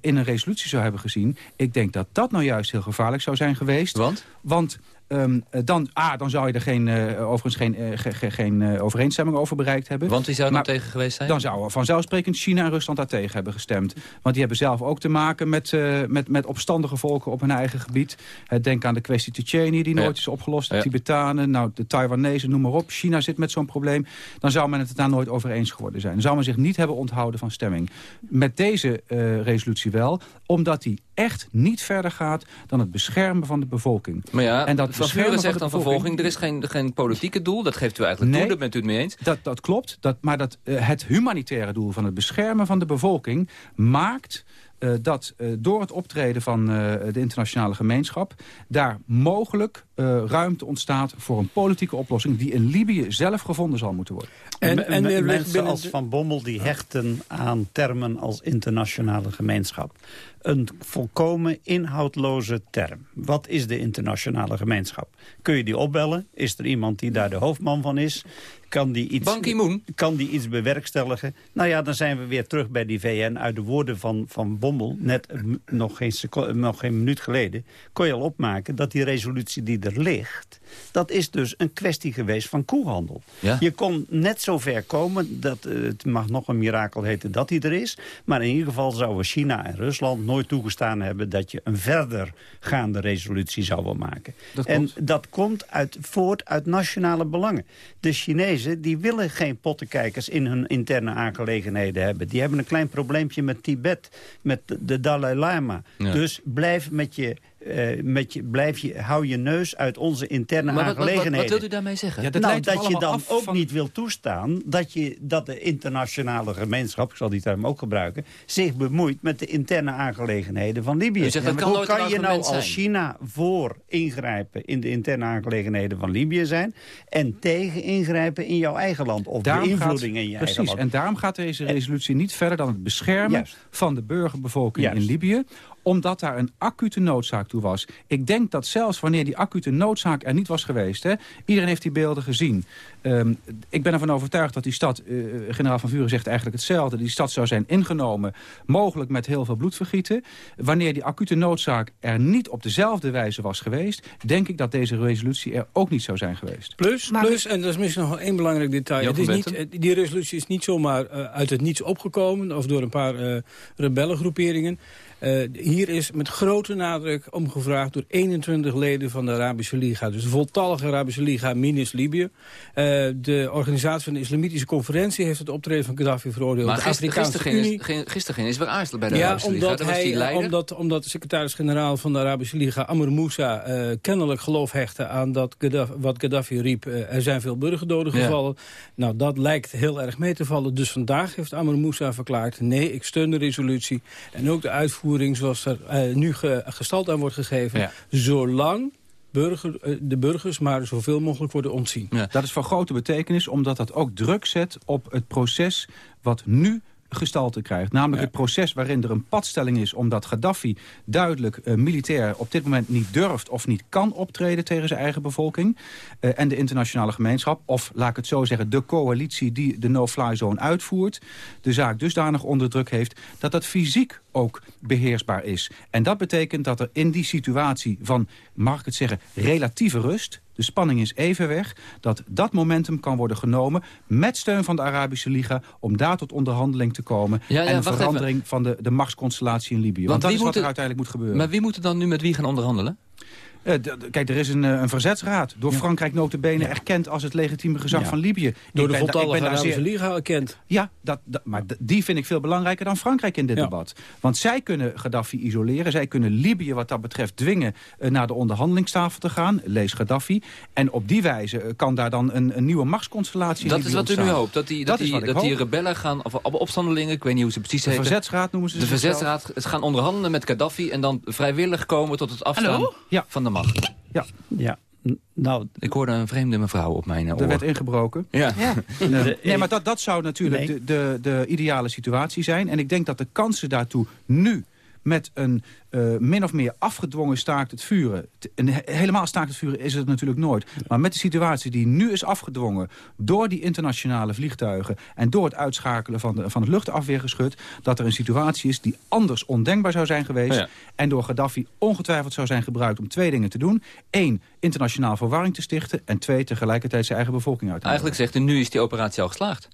Speaker 13: in een resolutie zou hebben gezien. Ik denk dat dat nou juist heel gevaarlijk zou zijn geweest.
Speaker 17: Want?
Speaker 13: Want Um, dan, ah, dan zou je er geen, uh, overigens geen, uh, ge, ge, geen uh, overeenstemming over bereikt hebben.
Speaker 17: Want wie zou er tegen geweest zijn?
Speaker 13: Dan zouden vanzelfsprekend China en Rusland daar tegen hebben gestemd. Want die hebben zelf ook te maken met, met, met opstandige volken op hun eigen gebied. denk aan de kwestie Tsjetsjenië die nooit ja. is opgelost. De ja. Tibetanen, nou, de Taiwanese, noem maar op. China zit met zo'n probleem. Dan zou men het daar nooit over eens geworden zijn. Dan zou men zich niet hebben onthouden van stemming. Met deze resolutie wel, omdat die echt niet verder gaat dan het beschermen van de bevolking.
Speaker 17: Maar ja,
Speaker 13: en dat
Speaker 17: Van Vuren zegt dan vervolging, er is geen, geen politieke doel. Dat geeft u eigenlijk
Speaker 13: nee,
Speaker 17: toe, dat bent u het mee eens.
Speaker 13: Dat, dat klopt, dat, maar dat, uh, het humanitaire doel van het beschermen van de bevolking maakt... Uh, dat uh, door het optreden van de internationale gemeenschap... daar mogelijk ruimte ontstaat voor een politieke oplossing... die in Libië zelf gevonden zal moeten worden.
Speaker 16: En, en, en mensen als Van Bommel die hechten aan termen als internationale gemeenschap een volkomen inhoudloze term. Wat is de internationale gemeenschap? Kun je die opbellen? Is er iemand die daar de hoofdman van is? Kan die iets,
Speaker 17: Ban Ki-moon.
Speaker 16: Kan die iets bewerkstelligen? Nou ja, dan zijn we weer terug bij die VN. Uit de woorden van, van Bommel, net nog geen, nog geen minuut geleden... kon je al opmaken dat die resolutie die er ligt... dat is dus een kwestie geweest van koehandel.
Speaker 17: Ja?
Speaker 16: Je kon net zo ver komen, dat, uh, het mag nog een mirakel heten dat hij er is... maar in ieder geval zouden China en Rusland nooit toegestaan hebben... dat je een verder gaande resolutie zou willen maken.
Speaker 13: Dat
Speaker 16: en dat komt uit, voort uit nationale belangen. De Chinezen die willen geen pottenkijkers in hun interne aangelegenheden hebben. Die hebben een klein probleempje met Tibet, met de Dalai Lama.
Speaker 17: Ja.
Speaker 16: Dus blijf met je... Uh, met je, blijf je, hou je neus uit onze interne
Speaker 17: maar
Speaker 16: aangelegenheden.
Speaker 17: Wat, wat, wat, wilt u daarmee zeggen?
Speaker 13: Ja, dat
Speaker 16: nou, dat je dan ook
Speaker 13: van...
Speaker 16: niet wil toestaan dat, je, dat de internationale gemeenschap, ik zal die term ook gebruiken, zich bemoeit met de interne aangelegenheden van Libië.
Speaker 17: Zegt, dat kan
Speaker 16: Hoe kan je nou als? China voor ingrijpen in de interne aangelegenheden van Libië zijn en tegen ingrijpen in jouw eigen land of
Speaker 13: Daarom
Speaker 16: beïnvloeding
Speaker 13: gaat,
Speaker 16: in je
Speaker 13: precies,
Speaker 16: eigen land?
Speaker 13: En daarom gaat deze resolutie niet verder dan het beschermen
Speaker 16: Juist.
Speaker 13: van de burgerbevolking
Speaker 16: Juist.
Speaker 13: in Libië omdat daar een acute noodzaak toe was. Ik denk dat zelfs wanneer die acute noodzaak er niet was geweest... Hè, iedereen heeft die beelden gezien. Um, ik ben ervan overtuigd dat die stad... Uh, generaal Van Vuren zegt eigenlijk hetzelfde... die stad zou zijn ingenomen, mogelijk met heel veel bloedvergieten. Wanneer die acute noodzaak er niet op dezelfde wijze was geweest... denk ik dat deze resolutie er ook niet zou zijn geweest.
Speaker 18: Plus, plus en dat is misschien nog één belangrijk detail. Het is niet, eh, die resolutie is niet zomaar uh, uit het niets opgekomen... of door een paar uh, rebellengroeperingen. Uh, hier is met grote nadruk omgevraagd door 21 leden van de Arabische Liga. Dus de voltallige Arabische Liga minus Libië. Uh, de organisatie van de Islamitische Conferentie heeft het optreden van Gaddafi veroordeeld.
Speaker 17: Maar
Speaker 18: de
Speaker 17: gisteren,
Speaker 18: Afrikaanse
Speaker 17: gisteren,
Speaker 18: Unie...
Speaker 17: ging, is, gisteren ging is weer aarzelen bij de
Speaker 18: ja,
Speaker 17: Arabische Liga.
Speaker 18: omdat, hij,
Speaker 17: leider.
Speaker 18: omdat, omdat de secretaris-generaal van de Arabische Liga, Amr Moussa, uh, kennelijk geloof hechtte aan dat Gaddafi, wat Gaddafi riep. Er zijn veel burgerdoden gevallen. Ja. Nou, dat lijkt heel erg mee te vallen. Dus vandaag heeft Amr Moussa verklaard, nee, ik steun de resolutie. En ook de uitvoering zoals er uh, nu ge, gestald aan wordt gegeven.
Speaker 17: Ja.
Speaker 18: Zolang burger, uh, de burgers maar zoveel mogelijk worden ontzien.
Speaker 13: Ja. Dat is van grote betekenis, omdat dat ook druk zet op het proces wat nu gestalte krijgt. Namelijk het proces waarin er een padstelling is... omdat Gaddafi duidelijk uh, militair op dit moment niet durft... of niet kan optreden tegen zijn eigen bevolking. Uh, en de internationale gemeenschap, of laat ik het zo zeggen... de coalitie die de no-fly zone uitvoert... de zaak dusdanig onder druk heeft... dat dat fysiek ook beheersbaar is. En dat betekent dat er in die situatie van, mag ik het zeggen, relatieve rust... de spanning is even weg, dat dat momentum kan worden genomen... met steun van de Arabische Liga om daar tot onderhandeling te komen...
Speaker 17: Ja, ja,
Speaker 13: en een verandering van de, de machtsconstellatie in Libië. Want,
Speaker 17: Want
Speaker 13: dat is wat
Speaker 17: moet
Speaker 13: er uiteindelijk moet gebeuren.
Speaker 17: Maar wie moet er dan nu met wie gaan onderhandelen?
Speaker 13: Eh, kijk, er is een, eh, een verzetsraad. Door Frankrijk notabene erkend als het legitieme gezag van Libië.
Speaker 18: Door de voltallige Arabische Liga erkend.
Speaker 13: Ja, dat, dat- maar die vind ik veel belangrijker dan Frankrijk in dit debat. Want zij kunnen Gaddafi isoleren. Zij kunnen Libië wat dat betreft dwingen eh, naar de onderhandelingstafel te gaan. Lees Gaddafi. En op die wijze kan daar dan een, een nieuwe machtsconstellatie in
Speaker 17: Dat is wat u nu hoopt. Dat die, dat
Speaker 13: Dat
Speaker 17: die, dat die rebellen gaan, of op- opstandelingen, ik weet niet hoe ze precies
Speaker 13: De
Speaker 17: heten.
Speaker 13: verzetsraad noemen ze
Speaker 17: De verzetsraad gaan onderhandelen met Gaddafi... en dan vrijwillig komen tot het afstaan
Speaker 13: Hallo?
Speaker 17: Van de
Speaker 13: Ja.
Speaker 16: Ja. Nou,
Speaker 17: Ik hoorde een vreemde mevrouw op mijn eh, oor.
Speaker 13: Er werd ingebroken.
Speaker 17: Ja.
Speaker 13: Eh,
Speaker 16: De-
Speaker 13: nee, maar dat, dat zou natuurlijk
Speaker 16: Nee.
Speaker 13: de, de, de ideale situatie zijn. En ik denk dat de kansen daartoe nu met een eh, min of meer afgedwongen staakt het vuren... een he- helemaal staakt het vuren is het natuurlijk nooit. Maar met de situatie die nu is afgedwongen... door die internationale vliegtuigen... en door het uitschakelen van, de, van het luchtafweergeschut... dat er een situatie is die anders ondenkbaar zou zijn geweest...
Speaker 17: Oh ja.
Speaker 13: en door Gaddafi ongetwijfeld zou zijn gebruikt om twee dingen te doen. Eén, internationaal verwarring te stichten... en twee, tegelijkertijd zijn eigen bevolking uit te
Speaker 17: Eigenlijk zegt u, nu is die operatie al geslaagd.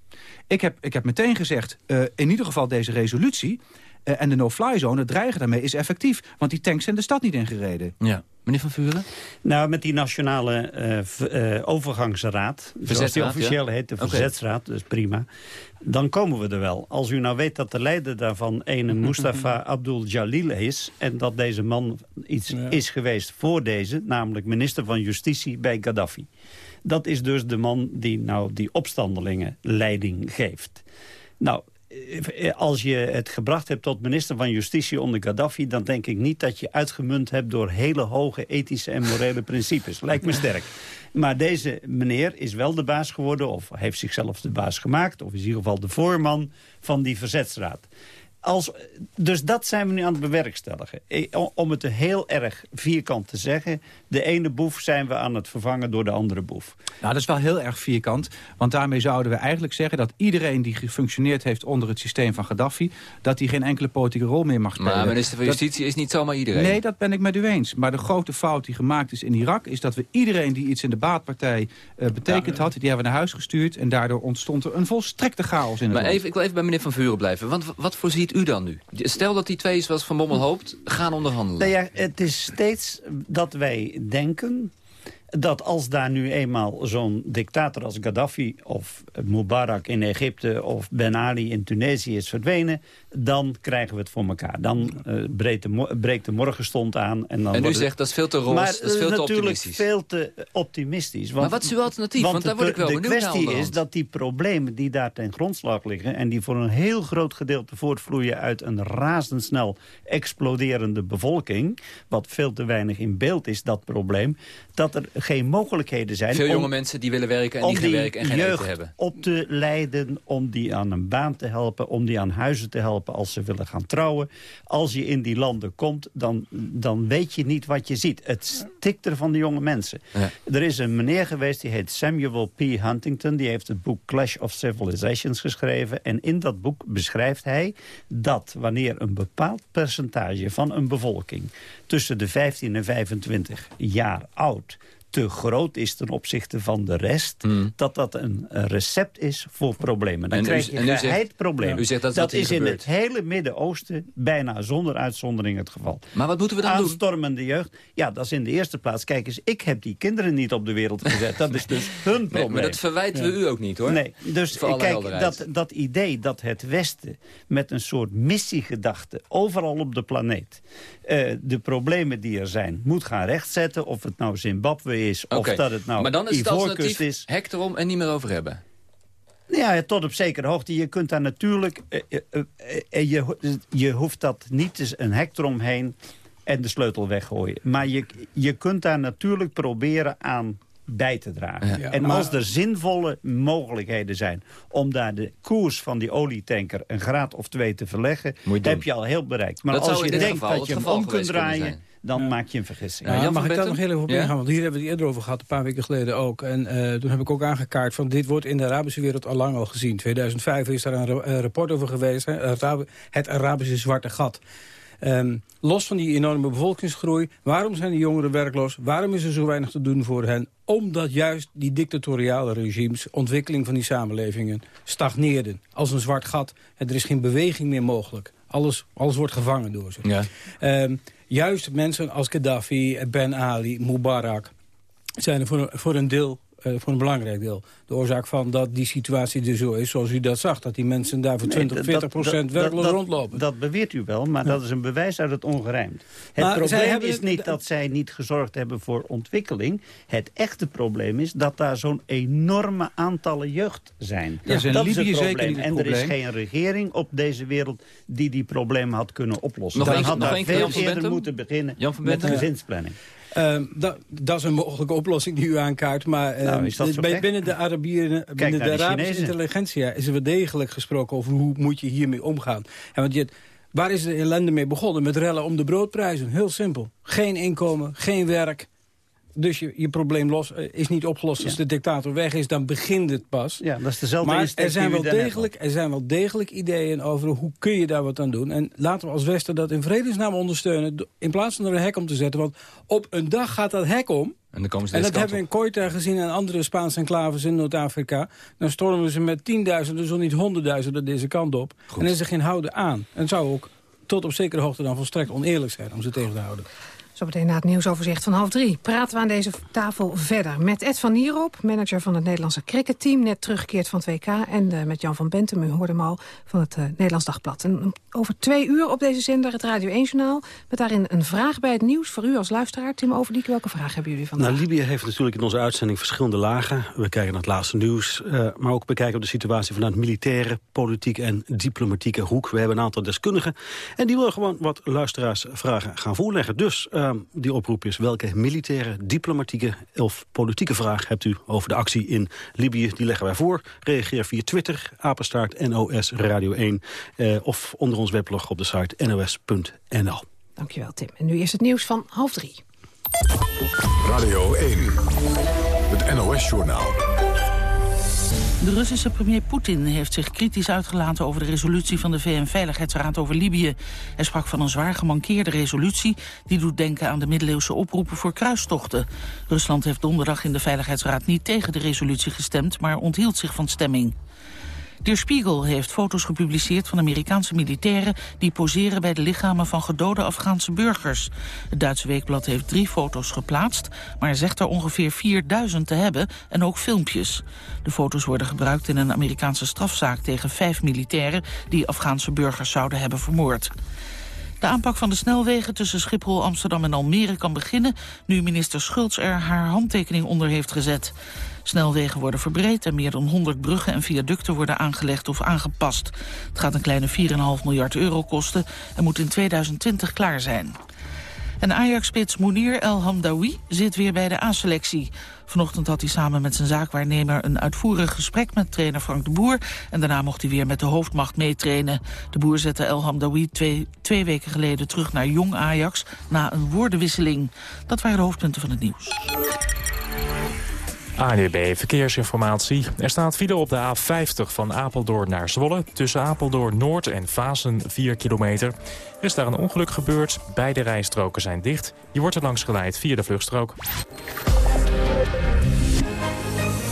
Speaker 13: ik heb, ik heb meteen gezegd, eh, in ieder geval deze resolutie... eh, en de no-fly zone, het dreigen daarmee is effectief. Want die tanks zijn de stad niet ingereden.
Speaker 17: Ja. Meneer Van Vuren?
Speaker 16: Nou, met die nationale eh, eh, overgangsraad, zoals die officieel
Speaker 17: ja.
Speaker 16: heet, de verzetsraad, dus prima. Dan komen we er wel. Als u nou weet dat de leider daarvan ene *laughs* Mustafa Abdul Jalil is... en dat deze man iets
Speaker 18: Ja.
Speaker 16: is geweest voor deze, namelijk minister van Justitie bij Gaddafi. Dat is dus de man die nou die opstandelingen leiding geeft. Nou, als je het gebracht hebt tot minister van Justitie onder Gaddafi... dan denk ik niet dat je uitgemunt hebt door hele hoge ethische en morele principes. Lijkt me sterk. Maar deze meneer is wel de baas geworden... of heeft zichzelf de baas gemaakt... of is in ieder geval de voorman van die verzetsraad. Als, dus dat zijn we nu aan het bewerkstelligen. Om het heel erg vierkant te zeggen... de ene boef zijn we aan het vervangen door de andere boef.
Speaker 13: Nou, dat is wel heel erg vierkant. Want daarmee zouden we eigenlijk zeggen dat iedereen die gefunctioneerd heeft onder het systeem van Gaddafi... dat hij geen enkele politieke rol meer mag spelen.
Speaker 17: Maar minister van
Speaker 13: Dat-
Speaker 17: Justitie is niet zomaar iedereen.
Speaker 13: Nee, dat ben ik met u eens. Maar de grote fout die gemaakt is in Irak... is dat we iedereen die iets in de baatpartij eh, betekend had... die hebben we naar huis gestuurd. En daardoor ontstond er een volstrekte chaos in het
Speaker 17: Maar
Speaker 13: land.
Speaker 17: even, ik wil even bij meneer Van Vuren blijven. Want wat voorziet u dan nu? Stel dat die twee, zoals Van Bommel hoopt, gaan onderhandelen.
Speaker 16: Nou het is steeds dat wij denken dat als daar nu eenmaal zo'n dictator als Gaddafi... of Mubarak in Egypte of Ben Ali in Tunesië is verdwenen... dan krijgen we het voor elkaar. Dan eh, breekt, de mo- breekt de morgenstond aan. En, dan
Speaker 17: En u
Speaker 16: het-
Speaker 17: zegt dat is veel te roze,
Speaker 16: maar
Speaker 17: dat is veel te
Speaker 16: natuurlijk
Speaker 17: optimistisch.
Speaker 16: veel te optimistisch. Want,
Speaker 17: Maar wat is uw alternatief? Want
Speaker 16: Want
Speaker 17: daar word ik wel
Speaker 16: de,
Speaker 17: benieuwd naar
Speaker 16: De kwestie is dat die problemen die daar ten grondslag liggen... en die voor een heel groot gedeelte voortvloeien uit een razendsnel exploderende bevolking... wat veel te weinig in beeld is, dat probleem... dat er geen mogelijkheden zijn...
Speaker 17: Veel
Speaker 16: om-
Speaker 17: jonge mensen die willen werken en die geen werk en geen
Speaker 16: jeugd
Speaker 17: eten hebben.
Speaker 16: op te leiden, om die aan een baan te helpen... om die aan huizen te helpen als ze willen gaan trouwen. Als je in die landen komt, dan, dan weet je niet wat je ziet. Het stikt er van de jonge mensen.
Speaker 17: Ja.
Speaker 16: Er is een meneer geweest, die heet Samuel P. Huntington. Die heeft het boek Clash of Civilizations geschreven. En in dat boek beschrijft hij dat wanneer een bepaald percentage van een bevolking... tussen de 15 en 25 jaar oud te groot is ten opzichte van de rest... dat dat een recept is voor problemen. Dan
Speaker 17: Hmm. En
Speaker 16: krijg je
Speaker 17: u zegt-
Speaker 16: geheid problemen.
Speaker 17: u zegt dat is
Speaker 16: in het hele Midden-Oosten bijna zonder uitzondering het geval.
Speaker 17: Maar wat moeten we dan doen?
Speaker 16: Aanstormende jeugd. Ja, dat is in de eerste plaats. Kijk eens, ik heb die kinderen niet op de wereld gezet. Dat is dus *laughs* hun
Speaker 17: Nee,
Speaker 16: probleem.
Speaker 17: maar dat verwijten we u ook niet, hoor.
Speaker 16: Nee, dus kijk,
Speaker 17: helderheid.
Speaker 16: dat, dat idee dat het Westen met een soort missiegedachte overal op de planeet eh, de problemen die er zijn moet gaan rechtzetten. Of het nou Zimbabwe is, of dat het nou
Speaker 17: maar dan is het alternatief
Speaker 16: is.
Speaker 17: hek erom en niet meer over hebben.
Speaker 16: Ja, tot op zekere hoogte. Je kunt daar natuurlijk... eh, eh, eh, je, je hoeft dat niet eens een hek eromheen en de sleutel weggooien. Maar je, je kunt daar natuurlijk proberen aan bij te dragen.
Speaker 18: Ja.
Speaker 16: en als er zinvolle mogelijkheden zijn om daar de koers van die olietanker een graad of twee te verleggen, heb je al heel bereikt. Maar
Speaker 17: Dat
Speaker 16: als je denkt
Speaker 17: geval
Speaker 16: dat je
Speaker 17: het
Speaker 16: hem om kunt draaien, dan maak je een vergissing.
Speaker 18: Ja, mag ik daar nog heel even op
Speaker 17: Ja?
Speaker 18: ingaan? Want hier hebben we het eerder over gehad, een paar weken geleden ook. En eh, toen heb ik ook aangekaart van dit wordt in de Arabische wereld al lang al gezien. 2005 is daar een ra- rapport over geweest, hè, het Arabische zwarte gat. Ehm, los van die enorme bevolkingsgroei, waarom zijn die jongeren werkloos? Waarom is er zo weinig te doen voor hen? Omdat juist die dictatoriale regimes, ontwikkeling van die samenlevingen, stagneerden. Als een zwart gat. En er is geen beweging meer mogelijk. Alles, alles wordt gevangen door ze.
Speaker 17: Ja.
Speaker 18: Ehm, juist mensen als Gaddafi, Ben Ali, Mubarak... zijn er voor, voor een deel, eh, voor een belangrijk deel... de oorzaak van dat die situatie er zo is zoals u dat zag. Dat die mensen daar voor 20,
Speaker 16: Nee,
Speaker 18: 40
Speaker 16: dat-
Speaker 18: procent werkloos
Speaker 16: dat-
Speaker 18: rondlopen.
Speaker 16: Dat beweert u wel, maar dat is een bewijs uit het ongerijmd. Het
Speaker 18: Maar
Speaker 16: probleem
Speaker 18: hebben-
Speaker 16: is niet dat zij niet gezorgd hebben voor ontwikkeling. Het echte probleem is dat daar zo'n enorme aantallen jeugd zijn.
Speaker 13: Dat is in Libië
Speaker 16: het
Speaker 13: zeker
Speaker 16: probleem.
Speaker 13: niet het
Speaker 16: En er is geen regering op deze wereld die die problemen had kunnen oplossen.
Speaker 17: Nog
Speaker 16: Dan had
Speaker 17: nog
Speaker 16: daar veel eerder moeten beginnen
Speaker 17: Jan van
Speaker 16: met gezinsplanning.
Speaker 18: Ehm, dat, dat is een mogelijke oplossing die u aankaart. Maar ehm,
Speaker 16: Nou, is dat
Speaker 18: bij- binnen de Arabieren, binnen de Arabische
Speaker 16: Chinezen.
Speaker 18: intelligentia is er wel degelijk gesproken over hoe moet je hiermee omgaan. En want je, waar is de ellende mee begonnen? Met rellen om de broodprijzen. Heel simpel. Geen inkomen, geen werk. Dus je, je probleem los, eh, is niet opgelost als de dictator weg is. Dan begint het pas.
Speaker 16: Ja, dat is dezelfde
Speaker 18: Maar er zijn, wel degelijk, er zijn wel degelijk ideeën over hoe kun je daar wat aan doen. En laten we als Westen dat in vredesnaam ondersteunen... in plaats van er een hek om te zetten. Want op een dag gaat dat hek om...
Speaker 17: En dan komen ze
Speaker 18: En dat hebben we in Koita gezien en andere Spaanse enclaves in Noord-Afrika. Dan stormen ze met tienduizenden, zo niet honderdduizenden deze kant op. En er is er geen houden aan. En het zou ook tot op zekere hoogte dan volstrekt oneerlijk zijn om ze tegen te houden.
Speaker 9: Zometeen na het nieuwsoverzicht van half drie praten we aan deze tafel verder. Met Ed van Nierop, manager van het Nederlandse cricketteam... net teruggekeerd van het WK. En eh, met Jan van Bentem, u hoorde hem al, van het eh, Nederlands Dagblad. En over twee uur op deze zender het Radio 1-journaal... met daarin een vraag bij het nieuws voor u als luisteraar. Tim Overdiek, welke vraag hebben jullie vandaag?
Speaker 20: Nou, Libië heeft natuurlijk in onze uitzending verschillende lagen. We kijken naar het laatste nieuws, eh, maar ook bekijken we de situatie vanuit militaire, politieke en diplomatieke hoek. We hebben een aantal deskundigen en die willen gewoon wat luisteraarsvragen gaan voorleggen. Dus die oproep is welke militaire, diplomatieke of politieke vraag hebt u over de actie in Libië? Die leggen wij voor. Reageer via Twitter, apenstaart NOS Radio 1 eh, of onder ons weblog op de site nos.nl.
Speaker 9: Dankjewel, Tim. En nu is het nieuws van half drie.
Speaker 1: Radio 1, het NOS-journaal.
Speaker 2: De Russische premier Poetin heeft zich kritisch uitgelaten over de resolutie van de VN-veiligheidsraad over Libië. Hij sprak van een zwaar gemankeerde resolutie die doet denken aan de middeleeuwse oproepen voor kruistochten. Rusland heeft donderdag in de Veiligheidsraad niet tegen de resolutie gestemd, maar onthield zich van stemming. Der Spiegel heeft foto's gepubliceerd van Amerikaanse militairen... die poseren bij de lichamen van gedode Afghaanse burgers. Het Duitse weekblad heeft drie foto's geplaatst... maar zegt er ongeveer 4000 te hebben en ook filmpjes. De foto's worden gebruikt in een Amerikaanse strafzaak... tegen vijf militairen die Afghaanse burgers zouden hebben vermoord. De aanpak van de snelwegen tussen Schiphol, Amsterdam en Almere kan beginnen... nu minister Schultz er haar handtekening onder heeft gezet. Snelwegen worden verbreed en meer dan 100 bruggen en viaducten worden aangelegd of aangepast. Het gaat een kleine 4,5 miljard euro kosten en moet in 2020 klaar zijn. En Ajax-spits Mounir El Hamdawi zit weer bij de A-selectie. Vanochtend had hij samen met zijn zaakwaarnemer een uitvoerig gesprek met trainer Frank de Boer. En daarna mocht hij weer met de hoofdmacht meetrainen. De Boer zette El Hamdawi twee, twee weken geleden terug naar Jong Ajax na een woordenwisseling. Dat waren de hoofdpunten van het nieuws.
Speaker 21: ANUB Verkeersinformatie. Er staat file op de A50 van Apeldoorn naar Zwolle. Tussen Apeldoorn Noord en Vazen 4 kilometer. Er is daar een ongeluk gebeurd. Beide rijstroken zijn dicht. Je wordt er langs geleid via de vluchtstrook.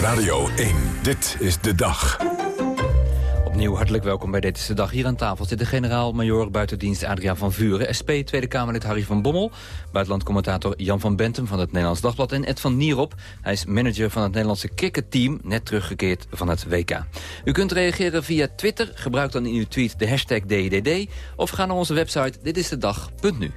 Speaker 1: Radio 1, dit is de dag.
Speaker 17: Opnieuw hartelijk welkom bij Dit is de Dag. Hier aan tafel zit de generaal-majoor buitendienst Adriaan van Vuren... SP Tweede Kamerlid Harry van Bommel... buitenlandcommentator Jan van Bentum van het Nederlands Dagblad... en Ed van Nierop. Hij is manager van het Nederlandse cricketteam... net teruggekeerd van het WK. U kunt reageren via Twitter. Gebruik dan in uw tweet de hashtag DDD... of ga naar onze website ditistedag.nu.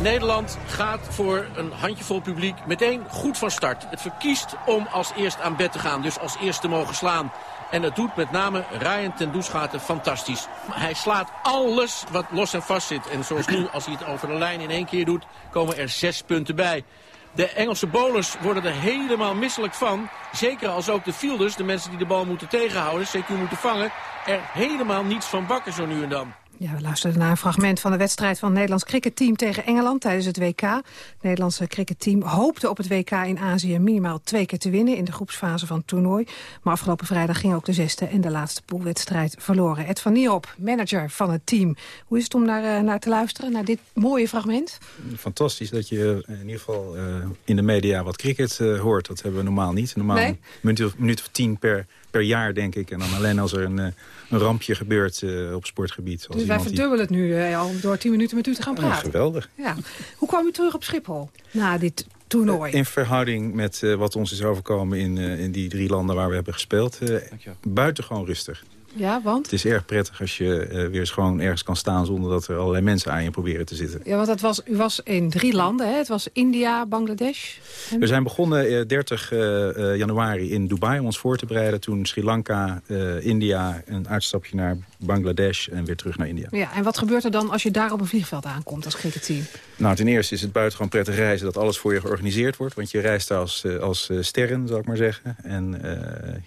Speaker 10: Nederland gaat voor een handjevol publiek meteen goed van start. Het verkiest om als eerst aan bed te gaan, dus als eerst te mogen slaan. En dat doet met name Ryan ten Doesgaten fantastisch. Hij slaat alles wat los en vast zit. En zoals nu, als hij het over de lijn in één keer doet, komen er zes punten bij. De Engelse bowlers worden er helemaal misselijk van. Zeker als ook de fielders, de mensen die de bal moeten tegenhouden, CQ moeten vangen, er helemaal niets van bakken zo nu en dan.
Speaker 9: Ja, we luisterden naar een fragment van de wedstrijd van het Nederlands cricketteam tegen Engeland tijdens het WK. Het Nederlandse cricketteam hoopte op het WK in Azië minimaal twee keer te winnen in de groepsfase van het toernooi. Maar afgelopen vrijdag ging ook de zesde en de laatste poolwedstrijd verloren. Ed van Nierop, manager van het team. Hoe is het om naar, eh, naar te luisteren, naar dit mooie fragment?
Speaker 19: Fantastisch dat je in ieder geval uh, in de media wat cricket uh, hoort. Dat hebben we normaal niet. Normaal
Speaker 9: Nee?
Speaker 19: een minuut of tien per, per jaar, denk ik. En dan alleen als er een, uh, een rampje gebeurt uh, op sportgebied. Zoals
Speaker 9: Dus wij
Speaker 19: die-
Speaker 9: verdubbelen het nu eh, al door tien minuten met u te gaan
Speaker 19: Ja,
Speaker 9: praten.
Speaker 19: geweldig.
Speaker 9: Ja. Hoe kwam u terug op Schiphol na dit toernooi?
Speaker 19: In verhouding met eh, wat ons is overkomen in, eh, in die drie landen waar we hebben gespeeld. eh buitengewoon rustig.
Speaker 9: Ja, want?
Speaker 19: Het is erg prettig als je eh, weer eens gewoon ergens kan staan... zonder dat er allerlei mensen aan je proberen te zitten.
Speaker 9: Ja, want het was, u was in drie landen. Hè? Het was India, Bangladesh. en-
Speaker 19: We zijn begonnen eh, 30 eh, januari in Dubai om ons voor te bereiden. Toen Sri Lanka, India, een uitstapje naar Bangladesh en weer terug naar India.
Speaker 9: Ja, en wat gebeurt er dan als je daar op een vliegveld aankomt als cricketteam?
Speaker 19: Nou, ten eerste is het buitengewoon prettig reizen dat alles voor je georganiseerd wordt. Want je reist daar als, als sterren, zal ik maar zeggen. En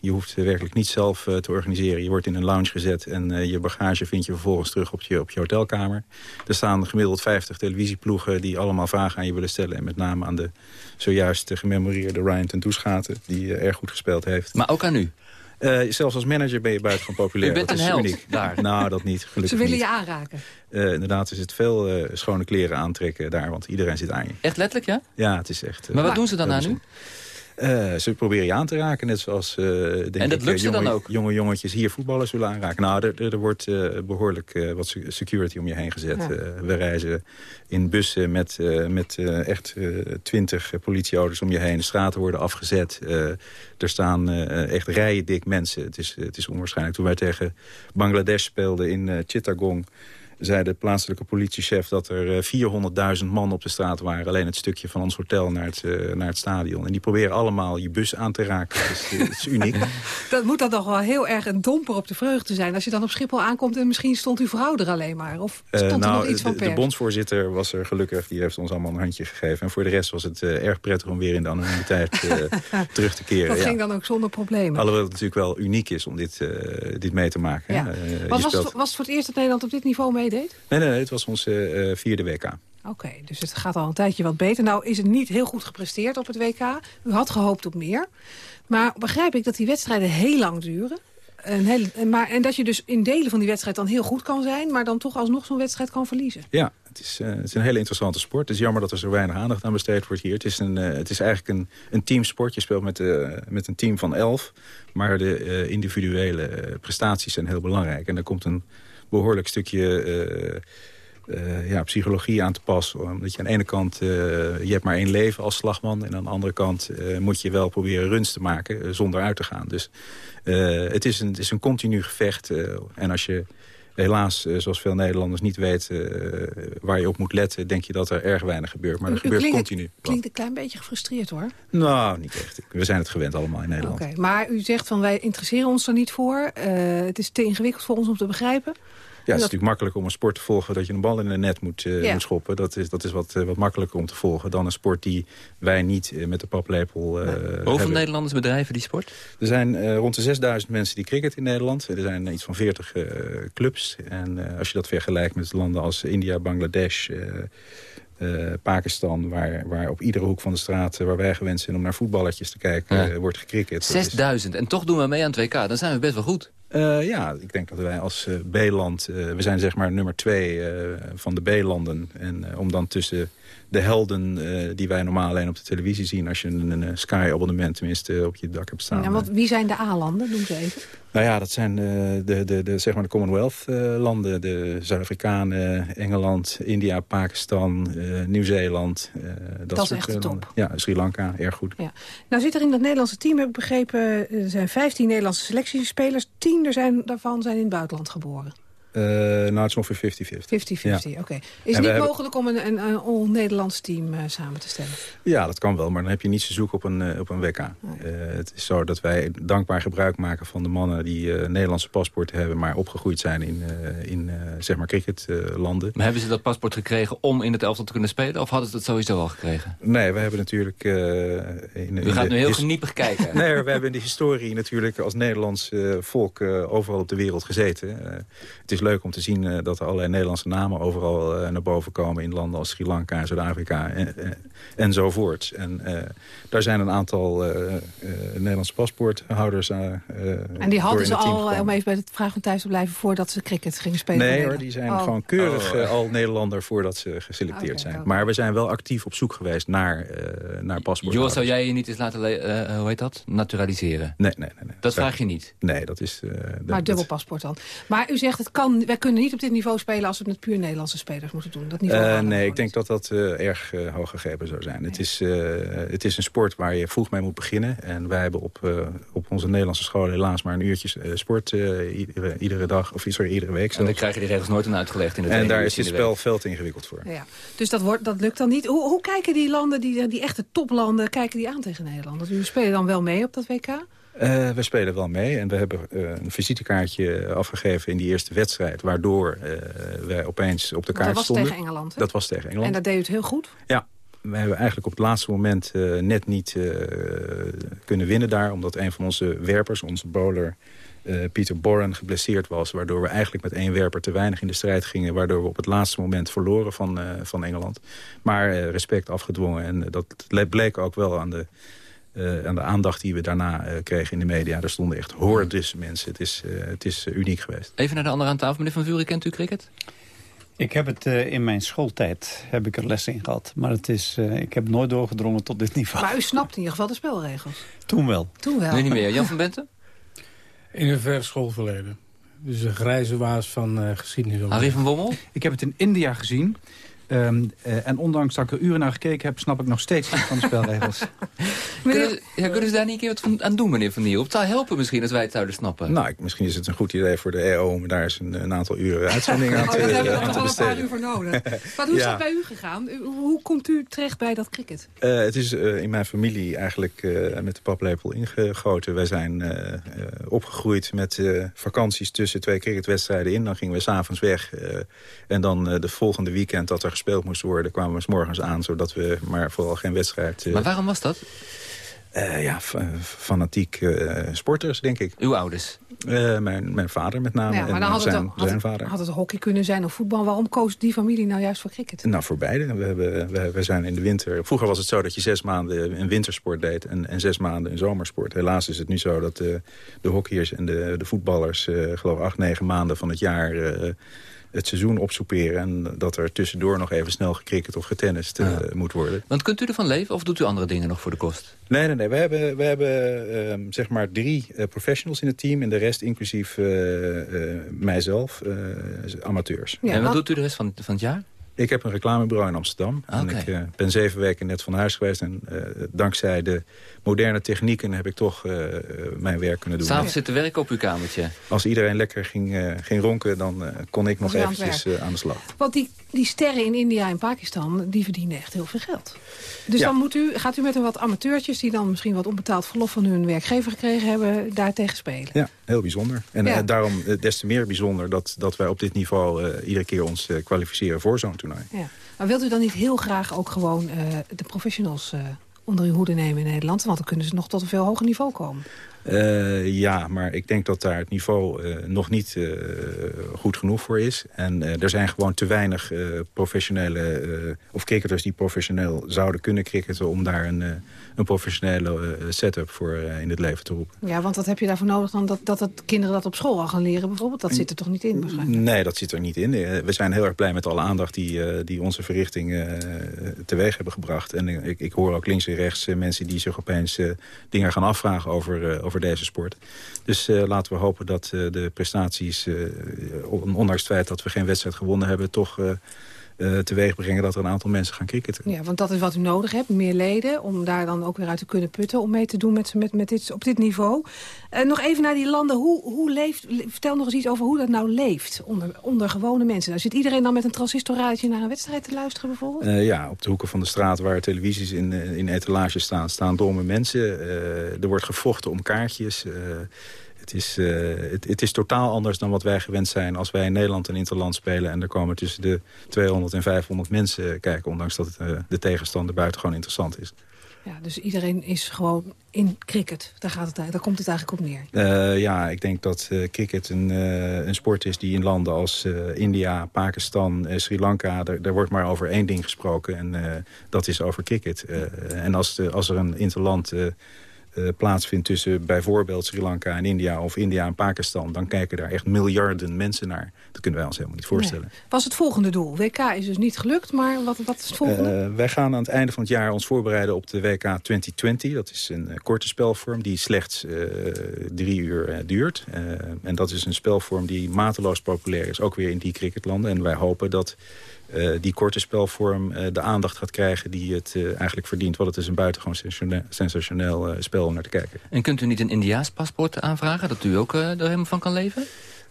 Speaker 19: je hoeft werkelijk niet zelf te organiseren. Je wordt in een lounge gezet en eh, je bagage vind je vervolgens terug op je, op je hotelkamer. Er staan gemiddeld 50 televisieploegen die allemaal vragen aan je willen stellen. En met name aan de zojuist gememoreerde Ryan ten Doesgaten, die eh, erg goed gespeeld heeft.
Speaker 17: Maar ook aan u?
Speaker 19: Eh, zelfs als manager ben je buitengewoon populair.
Speaker 17: U bent
Speaker 19: dat
Speaker 17: een
Speaker 19: is
Speaker 17: held
Speaker 19: uniek.
Speaker 17: daar.
Speaker 19: Nou, dat niet. Gelukkig
Speaker 9: Ze willen
Speaker 19: niet.
Speaker 9: je aanraken.
Speaker 19: Eh, inderdaad is het veel eh, schone kleren aantrekken daar, want iedereen zit aan je.
Speaker 17: Echt letterlijk, ja?
Speaker 19: Ja, het is echt...
Speaker 17: Maar wat doen ze dan aan u?
Speaker 19: Eh, ze proberen je aan te raken, net zoals eh denk
Speaker 17: En dat
Speaker 19: ik,
Speaker 17: lukt
Speaker 19: eh,
Speaker 17: ze
Speaker 19: jonge,
Speaker 17: dan ook?
Speaker 19: jonge jongetjes hier voetballers zullen aanraken. Nou, er, er, er wordt eh, behoorlijk eh, wat se- security om je heen gezet.
Speaker 17: Ja.
Speaker 19: Eh, we reizen in bussen met, eh, met eh, echt twintig politieauto's om je heen. De straten worden afgezet. Eh, er staan eh, echt rijen dik mensen. Het is, het is onwaarschijnlijk. Toen wij tegen Bangladesh speelden in eh, Chittagong zei de plaatselijke politiechef dat er eh, 400.000 man op de straat waren. Alleen het stukje van ons hotel naar het, eh, naar het stadion. En die proberen allemaal je bus aan te raken. Dat is, dat is uniek. *laughs*
Speaker 9: Dat moet dan toch wel heel erg een domper op de vreugde zijn... als je dan op Schiphol aankomt en misschien stond uw vrouw er alleen maar. Of
Speaker 19: Eh,
Speaker 9: stond er
Speaker 19: nou,
Speaker 9: nog iets van
Speaker 19: de,
Speaker 9: pers?
Speaker 19: de bondsvoorzitter was er gelukkig. Die heeft ons allemaal een handje gegeven. En voor de rest was het eh, erg prettig om weer in de anonimiteit eh, *laughs* terug te keren.
Speaker 9: dat
Speaker 19: ja.
Speaker 9: ging dan ook zonder problemen.
Speaker 19: Alhoewel het natuurlijk wel uniek is om dit, eh, dit mee te maken.
Speaker 9: Ja.
Speaker 19: Eh,
Speaker 9: Wat was,
Speaker 19: speelt-
Speaker 9: het, was het voor het eerst dat Nederland op dit niveau meedeed?
Speaker 19: Nee, nee, nee, het was onze eh, vierde WK.
Speaker 9: Oké, dus het gaat al een tijdje wat beter. Nou is het niet heel goed gepresteerd op het WK. U had gehoopt op meer. Maar begrijp ik dat die wedstrijden heel lang duren? En, heel, maar, en dat je dus in delen van die wedstrijd dan heel goed kan zijn... maar dan toch alsnog zo'n wedstrijd kan verliezen.
Speaker 19: Ja, het is, eh, het is een hele interessante sport. Het is jammer dat er zo weinig aandacht aan besteed wordt hier. Het is, een, eh, het is eigenlijk een, een teamsport. Je speelt met, met een team van elf. Maar de individuele prestaties zijn heel belangrijk. En er komt een behoorlijk stukje... eh, eh, ja, psychologie aan te pas. Omdat je aan de ene kant, eh, je hebt maar één leven als slagman. En aan de andere kant moet je wel proberen runs te maken zonder uit te gaan. Dus het, is een, het is een continu gevecht. en als je helaas, eh, zoals veel Nederlanders, niet weet eh, waar je op moet letten... denk je dat er erg weinig gebeurt. Maar er
Speaker 9: U
Speaker 19: gebeurt
Speaker 9: klinkt,
Speaker 19: continu.
Speaker 9: klinkt een klein beetje gefrustreerd hoor.
Speaker 19: Nou, niet echt. We zijn het gewend allemaal in Nederland.
Speaker 9: Oké, maar u zegt van wij interesseren ons er niet voor. Eh, het is te ingewikkeld voor ons om te begrijpen.
Speaker 19: Ja, het is
Speaker 9: Dat-
Speaker 19: natuurlijk makkelijker om een sport te volgen... dat je een bal in een net moet, eh,
Speaker 9: Ja.
Speaker 19: moet schoppen. Dat is, dat is wat, eh, wat makkelijker om te volgen dan een sport die wij niet eh, met de paplepel eh
Speaker 17: Hoeveel
Speaker 19: hebben.
Speaker 17: Nederlanders bedrijven die sport?
Speaker 19: Er zijn eh, rond de 6000 mensen die cricket in Nederland. Er zijn iets van 40 eh, clubs. En eh, als je dat vergelijkt met landen als India, Bangladesh... eh, Pakistan, waar, waar op iedere hoek van de straat... eh, waar wij gewend zijn om naar voetballertjes te kijken,
Speaker 17: Ja.
Speaker 19: eh, wordt is-
Speaker 17: 6000. En toch doen we mee aan het WK. Dan zijn we best wel goed.
Speaker 19: Ja, ik denk dat wij als B-land... we zijn zeg maar nummer twee eh, van de B-landen. En om dan tussen de helden eh, die wij normaal alleen op de televisie zien... als je een, een, Sky-abonnement tenminste op je dak hebt staan.
Speaker 9: Ja, want wie zijn de A-landen? Noem ze even.
Speaker 19: Nou ja, dat zijn eh, de, de, de, zeg maar de Commonwealth-landen. de Zuid-Afrikanen, Engeland, India, Pakistan, eh, Nieuw-Zeeland. eh, dat,
Speaker 9: is echt de
Speaker 19: eh,
Speaker 9: top.
Speaker 19: Ja, Sri Lanka, erg goed.
Speaker 9: Ja. Nou zit er in dat Nederlandse team, heb ik begrepen... er zijn 15 Nederlandse selectiespelers. 10 er zijn, daarvan zijn in het buitenland geboren.
Speaker 19: Uh, nou, het is ongeveer 50-50.
Speaker 9: 50-50, oké. Is het niet mogelijk om een, een, een all-Nederlands team uh, samen te stellen?
Speaker 19: Ja, dat kan wel, maar dan heb je niet te zoeken op een, uh, op een WK. het is zo dat wij dankbaar gebruik maken van de mannen die Nederlandse paspoorten hebben... maar opgegroeid zijn in, in zeg maar cricketlanden.
Speaker 17: maar hebben ze dat paspoort gekregen om in het elftal te kunnen spelen? Of hadden ze dat sowieso al gekregen?
Speaker 19: Nee, we hebben natuurlijk... in,
Speaker 17: U gaat nu heel geniepig kijken. *laughs*
Speaker 19: nee, we hebben in de historie natuurlijk als Nederlands volk overal op de wereld gezeten. het is leuk om te zien uh, dat er allerlei Nederlandse namen overal uh, naar boven komen... in landen als Sri Lanka, Zuid-Afrika en, uh, enzovoort. En daar zijn een aantal Nederlandse paspoorthouders En
Speaker 9: die hadden ze al, om even bij de vraag van thuis te blijven... voordat ze cricket gingen spelen?
Speaker 19: Nee hoor, die zijn oh. gewoon keurig oh. al Nederlander voordat ze geselecteerd okay, zijn. Okay. Maar we zijn wel actief op zoek geweest naar, naar paspoorten.
Speaker 17: Joh, zou jij je niet eens laten, hoe heet dat, naturaliseren?
Speaker 19: Nee, nee, nee. nee.
Speaker 17: Dat vraag je niet?
Speaker 19: Nee, dat is...
Speaker 9: maar dubbel paspoort dan. Maar u zegt, het kan wij kunnen niet op dit niveau spelen als we het met puur Nederlandse spelers moeten doen. Dat niveau
Speaker 19: uh, nee, ik denk dat dat uh, erg uh, hoog gegrepen zou zijn. Nee. Het, is, het is een sport waar je vroeg mee moet beginnen. En wij hebben op, op onze Nederlandse school helaas maar een uurtje sport iedere, iedere dag, of sorry, iedere week. Zelfs.
Speaker 17: En dan krijg je die regels nooit aan uitgelegd in de
Speaker 19: En daar is het spel veel te ingewikkeld voor.
Speaker 9: Ja. Dus dat, wordt, dat lukt dan niet. Hoe, hoe kijken die landen, die, die echte toplanden, kijken die aan tegen Nederland? Dat u spelen dan wel mee op dat WK?
Speaker 19: Uh, we spelen wel mee en we hebben uh, een visitekaartje afgegeven in die eerste wedstrijd... waardoor uh, wij opeens op de kaart stonden.
Speaker 9: Dat was tegen Engeland, hè?
Speaker 19: Dat was tegen Engeland.
Speaker 9: En dat deed u het heel goed?
Speaker 19: Ja, we hebben eigenlijk op het laatste moment net niet kunnen winnen daar... omdat een van onze werpers, onze bowler... Pieter Boren geblesseerd was... waardoor we eigenlijk met één werper te weinig in de strijd gingen... waardoor we op het laatste moment verloren van, van Engeland. Maar respect afgedwongen en dat bleek ook wel aan de uh, aan de aandacht die we daarna uh, kregen in de media. Er stonden echt hordes mensen. Het is, uh, het is uniek geweest.
Speaker 17: Even naar de andere aan tafel. Meneer Van Vuren, kent u cricket?
Speaker 16: Ik heb het in mijn schooltijd heb ik er les in gehad. Maar het is, ik heb nooit doorgedrongen tot dit niveau.
Speaker 9: Maar u snapt in ieder geval de spelregels?
Speaker 16: Toen wel.
Speaker 9: Toen wel.
Speaker 17: Nu niet meer. Jan van Benten? *laughs*
Speaker 18: In een ver schoolverleden. Dus een grijze waas van geschiedenis.
Speaker 17: Harry van Bommel?
Speaker 13: Ik heb het in India gezien. Um, uh, en ondanks dat ik er uren naar gekeken heb... snap ik nog steeds niet van de spelregels. *laughs*
Speaker 17: kunnen, ja, kunnen ze daar niet een keer wat van aan doen, meneer Van Nieuw? Het zou helpen misschien als wij het zouden snappen.
Speaker 19: Nou, ik, misschien is het een goed idee voor de EO... om daar eens een, een aantal uren uitzending aan,
Speaker 9: oh,
Speaker 19: te,
Speaker 9: daar hebben
Speaker 19: we
Speaker 9: besteden. een paar uur voor nodig. Maar hoe is dat bij u gegaan? Hoe komt u terecht bij dat cricket?
Speaker 19: Uh, het is in mijn familie eigenlijk met de paplepel ingegoten. Wij zijn opgegroeid met vakanties tussen twee cricketwedstrijden in. Dan gingen we s'avonds weg. en dan de volgende weekend dat er gespeeld moest worden... kwamen we s morgens aan, zodat we maar vooral geen wedstrijd...
Speaker 17: Uh... Maar waarom was dat?
Speaker 19: Uh, ja, fanatiek uh, sporters, denk ik.
Speaker 17: Uw ouders?
Speaker 19: mijn, mijn vader met name
Speaker 9: ja, maar
Speaker 19: en
Speaker 9: dan had
Speaker 19: zijn,
Speaker 9: het, had,
Speaker 19: zijn vader.
Speaker 9: Had het hockey kunnen zijn of voetbal? Waarom koos die familie nou juist voor cricket?
Speaker 19: Nou, voor beide. We, hebben, we, we zijn in de winter... Vroeger was het zo dat je zes maanden een wintersport deed... en, en zes maanden een zomersport. Helaas is het nu zo dat de, de hockeyers en de, de voetballers... geloof acht, negen maanden van het jaar het seizoen opsoeperen... en dat er tussendoor nog even snel gekricket of getennist uh, moet worden.
Speaker 17: Want kunt u ervan leven of doet u andere dingen nog voor de kost?
Speaker 19: Nee, nee, nee. We hebben, we hebben uh, zeg maar drie uh, professionals in het team... en de rest inclusief mijzelf, amateurs.
Speaker 17: Ja, en wat doet u de rest van, van het jaar?
Speaker 19: Ik heb een reclamebureau in Amsterdam.
Speaker 17: Okay.
Speaker 19: En ik uh, ben zeven weken net van huis geweest. En uh, dankzij de moderne technieken heb ik toch uh, mijn werk kunnen doen.
Speaker 17: S'avonds zitten werken op uw kamertje?
Speaker 19: Als iedereen lekker ging, ging ronken, dan kon ik nog eventjes aan, aan, de slag.
Speaker 9: Want die, die sterren in India en Pakistan, die verdienen echt heel veel geld. Dus ja. dan moet u, gaat u met een wat amateurtjes... die dan misschien wat onbetaald verlof van hun werkgever gekregen hebben... daar tegen spelen?
Speaker 19: Ja, heel bijzonder. En ja. daarom des te meer bijzonder dat, dat wij op dit niveau... iedere keer ons kwalificeren voor zo'n toernooi.
Speaker 9: Ja. Maar wilt u dan niet heel graag ook gewoon de professionals onder uw hoede nemen in Nederland? Want dan kunnen ze nog tot een veel hoger niveau komen.
Speaker 19: Uh, ja, maar ik denk dat daar het niveau uh, nog niet uh, goed genoeg voor is. En er zijn gewoon te weinig professionele... of cricketers die professioneel zouden kunnen cricketen... om daar een, een professionele setup voor in het leven te roepen.
Speaker 9: Ja, want wat heb je daarvoor nodig dan? Dat, dat het kinderen dat op school al gaan leren bijvoorbeeld? Dat zit er toch niet in waarschijnlijk?
Speaker 19: Nee, dat zit er niet in. we zijn heel erg blij met alle aandacht die, die onze verrichting teweeg hebben gebracht. En ik, ik hoor ook links en rechts mensen die zich opeens dingen gaan afvragen over over deze sport. Dus laten we hopen dat de prestaties, ondanks het feit dat we geen wedstrijd gewonnen hebben... toch uh, teweeg brengen dat er een aantal mensen gaan cricketen.
Speaker 9: Ja, want dat is wat u nodig hebt, meer leden... om daar dan ook weer uit te kunnen putten, om mee te doen met, met, met dit, op dit niveau. Uh, nog even naar die landen, hoe, hoe leeft, vertel nog eens iets over hoe dat nou leeft onder, onder gewone mensen. Daar zit iedereen dan met een transistorraadje naar een wedstrijd te luisteren bijvoorbeeld?
Speaker 19: Uh, ja, op de hoeken van de straat waar televisies in, in etalages staan, staan domme mensen. er wordt gevochten om kaartjes... Het is, uh, het, het, is totaal anders dan wat wij gewend zijn als wij in Nederland een interland spelen. En er komen tussen de 200 en 500 mensen kijken. Ondanks dat het, uh, de tegenstander buiten gewoon interessant is.
Speaker 9: Ja, dus iedereen is gewoon in cricket. Daar, gaat het, daar komt het eigenlijk op neer.
Speaker 19: Uh, ja, ik denk dat cricket een, een sport is die in landen als India, Pakistan, Sri Lanka... daar wordt maar over één ding gesproken en dat is over cricket. en als, de, als er een interland uh, plaatsvindt tussen bijvoorbeeld Sri Lanka en India... of India en Pakistan, dan kijken daar echt miljarden mensen naar. Dat kunnen wij ons helemaal niet voorstellen.
Speaker 9: Nee. Was het volgende doel? WK is dus niet gelukt, maar wat, wat is het volgende?
Speaker 19: Uh, wij gaan aan het einde van het jaar ons voorbereiden op de WK 2020. Dat is een uh, korte spelvorm die slechts drie uur duurt. en dat is een spelvorm die mateloos populair is, ook weer in die cricketlanden. En wij hopen dat uh, die korte spelvorm uh, de aandacht gaat krijgen die het uh, eigenlijk verdient. Want het is een buitengewoon sensationeel, sensationeel spel om naar te kijken.
Speaker 17: En kunt u niet een Indiaas paspoort aanvragen, dat u ook er helemaal van kan leven?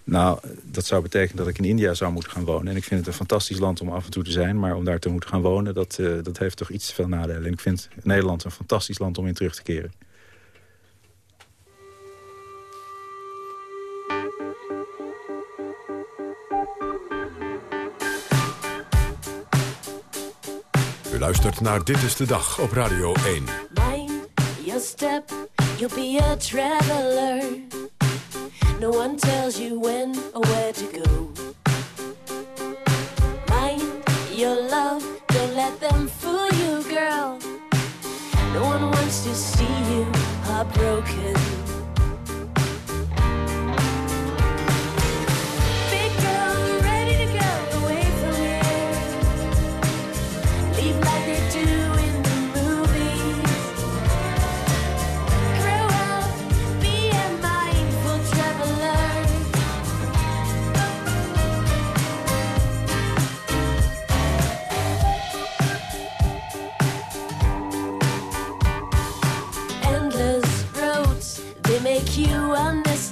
Speaker 19: Nou, dat zou betekenen dat ik in India zou moeten gaan wonen. En ik vind het een fantastisch land om af en toe te zijn. Maar om daar te moeten gaan wonen, dat, dat heeft toch iets te veel nadelen. En ik vind Nederland een fantastisch land om in terug te keren.
Speaker 1: Luistert naar Dit is de Dag op Radio 1.
Speaker 22: Mind your step, you'll be a traveler. No one tells you when or where to go. Mind your love, don't let them fool you, girl. No one wants to see you heartbroken.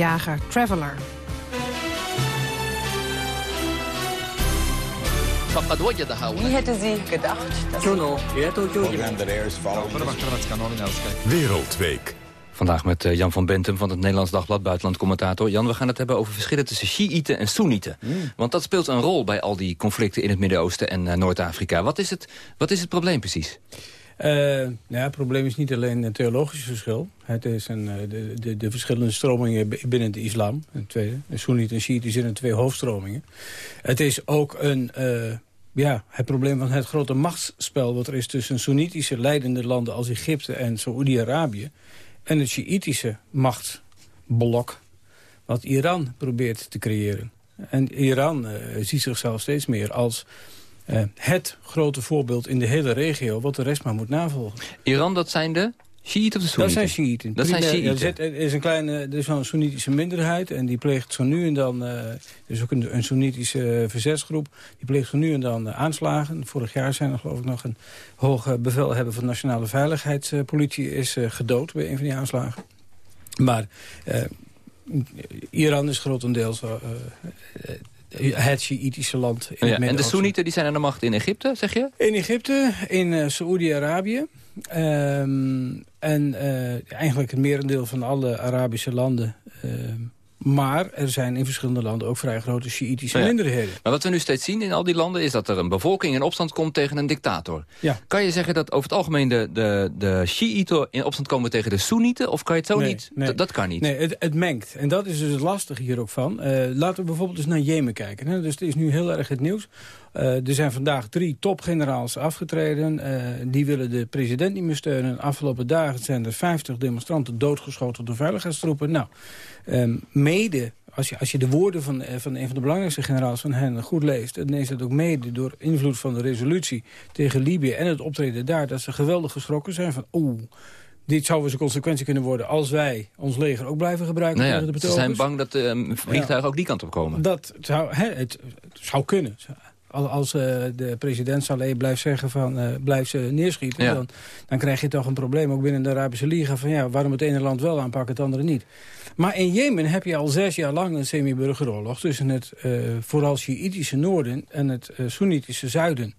Speaker 9: Jager, Traveler.
Speaker 23: Wie hätte sie gedacht?
Speaker 1: Wereldweek.
Speaker 17: Vandaag met uh, Jan van Bentum van het Nederlands Dagblad, buitenlandcommentator. Jan, we gaan het hebben over verschillen tussen Shiiten en Soenieten. Mm. Want dat speelt een rol bij al die conflicten in het Midden-Oosten en uh, Noord-Afrika. Wat, is het, wat is het probleem precies?
Speaker 18: Nou ja, het probleem is niet alleen een theologisch verschil. Het is een, de, de, de, verschillende stromingen binnen de islam. Tweede, de Soenieten en Shiiten zijn twee hoofdstromingen. Het is ook een, uh, ja, het probleem van het grote machtsspel... wat er is tussen Soenitische leidende landen als Egypte en Saoedi-Arabië... en het Shiïtische machtsblok wat Iran probeert te creëren. En Iran ziet zichzelf steeds meer als uh, het grote voorbeeld in de hele regio... wat de rest maar moet navolgen.
Speaker 17: Iran, dat zijn de Shiiten of de
Speaker 18: Dat
Speaker 17: Soenieten?
Speaker 18: zijn Shiiten.
Speaker 17: Dat zijn Shiiten.
Speaker 18: Er, is een kleine, er is wel een Soenitische minderheid en die pleegt zo nu en dan... eh, er is ook een, een Soenitische eh, verzetsgroep, die pleegt zo nu en dan eh, aanslagen. Vorig jaar zijn er geloof ik nog een hoge bevelhebber van de Nationale Veiligheidspolitie is eh, gedood bij een van die aanslagen. Maar eh, Iran is grotendeels eh, eh, het Shiïtische land in
Speaker 17: Ja,
Speaker 18: het
Speaker 17: en de. Soenieten die zijn aan de macht in Egypte, zeg je?
Speaker 18: In Egypte, in eh Saoedi-Arabië. Ehm, en eh, eigenlijk het merendeel van alle Arabische landen. Ehm, maar er zijn in verschillende landen ook vrij grote Sjiïtische
Speaker 17: Ja.
Speaker 18: minderheden.
Speaker 17: Maar wat we nu steeds zien in al die landen... is dat er een bevolking in opstand komt tegen een dictator.
Speaker 18: Ja.
Speaker 17: Kan je zeggen dat over het algemeen de, de, in opstand komen tegen de Soenieten? Of kan je het zo
Speaker 18: Nee,
Speaker 17: niet?
Speaker 18: nee.
Speaker 17: Dat kan niet.
Speaker 18: Nee, het, het mengt. En dat is dus het lastige hier ook van. Eh, laten we bijvoorbeeld eens naar Jemen kijken. Hè. Dus het is nu heel erg het nieuws. Eh, er zijn vandaag drie topgeneraals afgetreden. Eh, die willen de president niet meer steunen. De afgelopen dagen zijn er 50 demonstranten doodgeschoten door veiligheidstroepen. Nou, ehm, mede, als je, als je de woorden van, eh, van een van de belangrijkste generaals van hen goed leest... dan is het ook mede door invloed van de resolutie tegen Libië... en het optreden daar, dat ze geweldig geschrokken zijn van... oeh, dit zou eens een consequentie kunnen worden als wij ons leger ook blijven gebruiken
Speaker 17: Nou ja,
Speaker 18: de
Speaker 17: ze zijn bang dat de vliegtuigen ook die kant op komen.
Speaker 18: Dat zou, hè, het, het zou kunnen. Al- Als eh, de president Saleh blijft zeggen van eh, blijf ze neerschieten...
Speaker 17: Ja.
Speaker 18: Dan, dan krijg je toch een probleem ook binnen de Arabische Liga... van ja, waarom het ene land wel aanpakken, het andere niet. Maar in Jemen heb je al zes jaar lang een semi-burgeroorlog... tussen het eh, vooral noorden en het Soenitische zuiden.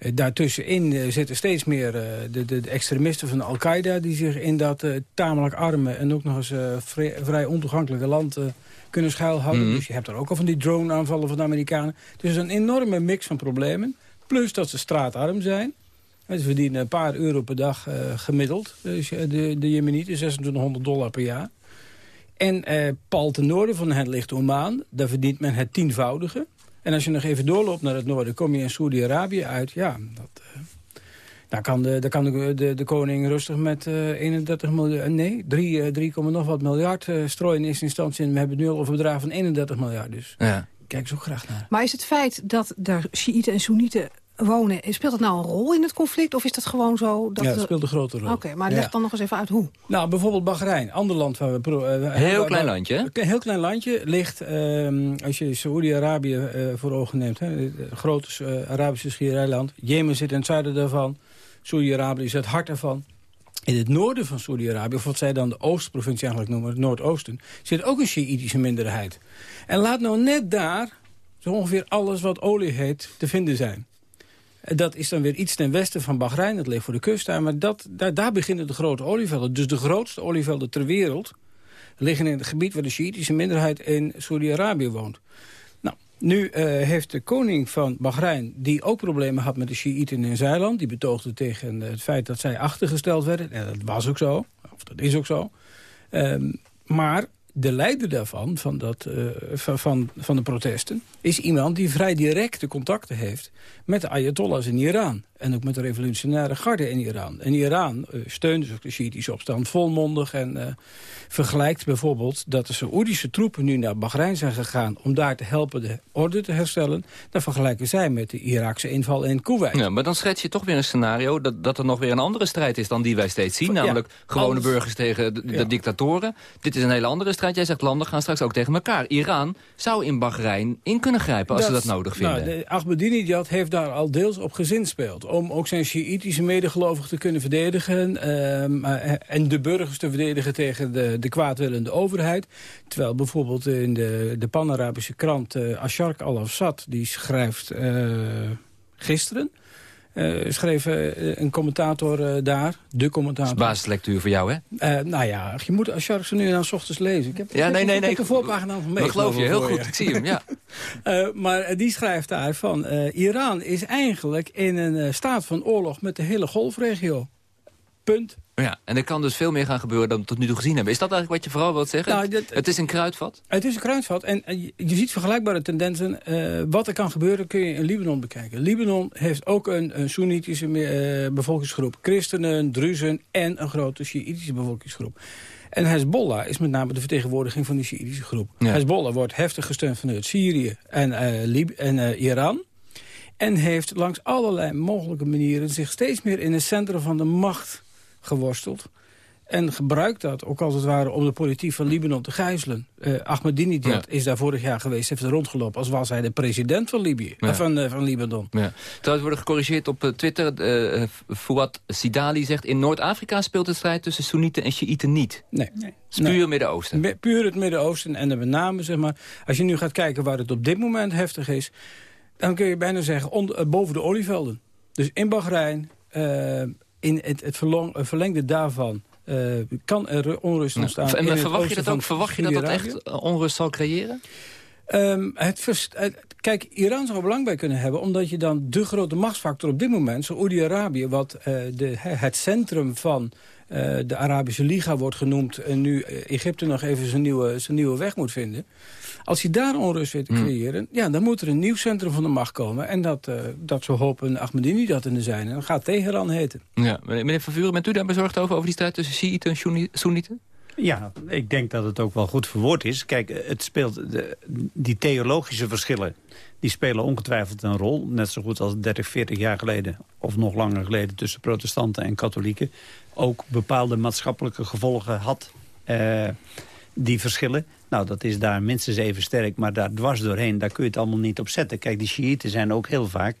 Speaker 18: Eh, daartussenin eh, zitten steeds meer eh, de, de, de extremisten van Al-Qaeda... die zich in dat tamelijk arme en ook nog eens vrij, vrij ontoegankelijke land kunnen schuilhouden.
Speaker 17: Mhm.
Speaker 18: Dus je hebt er ook al van die drone-aanvallen van de Amerikanen. Dus een enorme mix van problemen. Plus dat ze straatarm zijn. En Ze verdienen een paar euro per dag gemiddeld, dus, de, de Jemenieten, 2600 dollar per jaar. En pal ten noorden van hen ligt Oman. Daar verdient men het tienvoudige. En als je nog even doorloopt naar het noorden, kom je in Saudi-Arabië uit. Ja, dat, eh, daar kan, de, daar kan de, de, de koning rustig met eh 31 miljard... Nee, 3, eh, 3, nog wat miljard eh, strooien in eerste instantie. En we hebben het nu al over een bedrag van 31 miljard. Dus
Speaker 17: Ja.
Speaker 18: kijk zo graag naar.
Speaker 9: Maar is het feit dat er Sjiïten en Soenieten wonen... speelt dat nou een rol in het conflict? Of is dat gewoon zo? Dat
Speaker 18: ja, het speelt een grote rol.
Speaker 9: Oké, maar
Speaker 18: Ja.
Speaker 9: leg dan nog eens even uit hoe.
Speaker 18: Nou, bijvoorbeeld Bahrein, ander land waar we... eh,
Speaker 17: Heel
Speaker 18: waar-
Speaker 17: klein landje, hè?
Speaker 18: Een heel klein landje ligt, ehm, als je Saoedi-Arabië eh, voor ogen neemt... Hè, het grote eh, Arabische schiereiland. Jemen zit in het zuiden daarvan. Saoedi-Arabië is het hart daarvan. In het noorden van Saoedi-Arabië, of wat zij dan de Oostprovincie eigenlijk noemen... het Noordoosten, zit ook een Sjiïtische minderheid. En laat nou net daar zo ongeveer alles wat olie heet te vinden zijn. Dat is dan weer iets ten westen van Bahrein, dat ligt voor de kust daar. Maar dat, daar, daar beginnen de grote olievelden. Dus de grootste olievelden ter wereld liggen in het gebied waar de Sjiïtische minderheid in Saudi-Arabië woont. Nou, nu eh, heeft de koning van Bahrein, die ook problemen had met de Sjiïten in Zeiland... die betoogde tegen het feit dat zij achtergesteld werden. En dat was ook zo, of dat is ook zo. Ehm, maar de leider daarvan, van, dat, eh, van, van, van de protesten... is iemand die vrij directe contacten heeft met de Ayatollahs in Iran. En ook met de revolutionaire garde in Iran. En Iran eh, steunt dus ook de Shiïtische opstand volmondig... en eh, vergelijkt bijvoorbeeld dat de Saoedische troepen nu naar Bahrein zijn gegaan... om daar te helpen de orde te herstellen. Dan vergelijken zij met de Iraakse inval in Kuwait.
Speaker 17: Ja, maar dan schets je toch weer een scenario dat, dat er nog weer een andere strijd is dan die wij steeds zien.
Speaker 18: Ja,
Speaker 17: namelijk gewone
Speaker 18: alles-
Speaker 17: burgers tegen de, de
Speaker 18: Ja.
Speaker 17: dictatoren. Dit is een hele andere strijd. Jij zegt landen gaan straks ook tegen elkaar. Iran zou in Bahrein in kunnen grijpen als ze dat nodig vinden.
Speaker 18: Nou, de Ahmadinejad heeft daar al deels op gezinspeeld. Om ook zijn Sjiïtische medegelovigen te kunnen verdedigen. ehm, eh, en de burgers te verdedigen tegen de, de kwaadwillende overheid. Terwijl bijvoorbeeld in de, de pan-Arabische krant uh, Asharq al-Assad... die schrijft eh, gisteren... Uh, schreef uh, een commentator uh, daar, de commentator.
Speaker 17: Dat is basislectuur voor jou, hè?
Speaker 18: nou ja, je moet Asharq ze nu en dan 's ochtends lezen. Ik heb,
Speaker 17: ja,
Speaker 18: ik
Speaker 17: nee, nee,
Speaker 18: ik
Speaker 17: nee.
Speaker 18: heb de voorpagina van mee.
Speaker 17: Ik geloof je, heel goed. Ik zie hem, ja. *laughs*
Speaker 18: maar die schrijft daar van... Iran is eigenlijk in een staat van oorlog met de hele golfregio. Punt.
Speaker 17: Ja, en er kan dus veel meer gaan gebeuren dan we tot nu toe gezien hebben. Is dat eigenlijk wat je vooral wilt zeggen?
Speaker 18: Nou, dat,
Speaker 17: het is een kruidvat?
Speaker 18: Het is een kruidvat. En je, ziet vergelijkbare tendensen. Uh, wat er kan gebeuren kun je in Libanon bekijken. Libanon heeft ook een, een Soenitische uh, bevolkingsgroep. Christenen, Druzen en een grote Sjiïtische bevolkingsgroep. En Hezbollah is met name de vertegenwoordiging van die Sjiïtische groep. Ja. Hezbollah wordt heftig gesteund vanuit Syrië en, uh, Lib en Iran. En heeft langs allerlei mogelijke manieren zich steeds meer in het centrum van de macht geworsteld. En gebruikt dat ook als het ware om de politiek van Libanon te gijzelen. Uh, Ahmadinejad is daar vorig jaar geweest, heeft er rondgelopen... als was hij de president van, Libië,
Speaker 17: Ja.
Speaker 18: eh, van, eh, van Libanon.
Speaker 17: Ja. Trouwens worden gecorrigeerd op Twitter. eh Fouad Sidali zegt... in Noord-Afrika speelt de strijd tussen Soenieten en Sjiïten niet.
Speaker 18: Nee.
Speaker 17: Het puur Midden-Oosten.
Speaker 18: Me- Puur het Midden-Oosten en dan met name, zeg maar... als je nu gaat kijken waar het op dit moment heftig is... dan kun je bijna zeggen onder, boven de olievelden. Dus in Bahrein, in het, het eh, verlengde daarvan... eh, kan er onrust ontstaan.
Speaker 17: En
Speaker 18: in het
Speaker 17: verwacht je dat ook? Verwacht je dat dat echt eh, onrust zal creëren?
Speaker 18: Ehm, het kijk, Iran zou er belang bij kunnen hebben... omdat je dan de grote machtsfactor op dit moment... Saoedi-Arabië, wat eh, de, het centrum van eh, de Arabische Liga wordt genoemd... en nu eh, Egypte nog even zijn nieuwe, zijn nieuwe weg moet vinden... als je daar onrust weet te
Speaker 17: Hmm.
Speaker 18: creëren... ja, dan moet er een nieuw centrum van de macht komen. En dat, eh, dat zo hopen Ahmadinejad in de zijn. En dan gaat Teheran heten.
Speaker 17: Ja. Meneer Van Vuren, bent u daar bezorgd over... over die strijd tussen Sjiïten en Soeni- Soenieten?
Speaker 16: Ja, ik denk dat het ook wel goed verwoord is. Kijk, het speelt de, die theologische verschillen... die spelen ongetwijfeld een rol. Net zo goed als 30, 40 jaar geleden... of nog langer geleden tussen protestanten en katholieken... ook bepaalde maatschappelijke gevolgen had... eh, die verschillen. Nou, dat is daar minstens even sterk, maar daar dwars doorheen... daar kun je het allemaal niet op zetten. Kijk, die Shiiten zijn ook heel vaak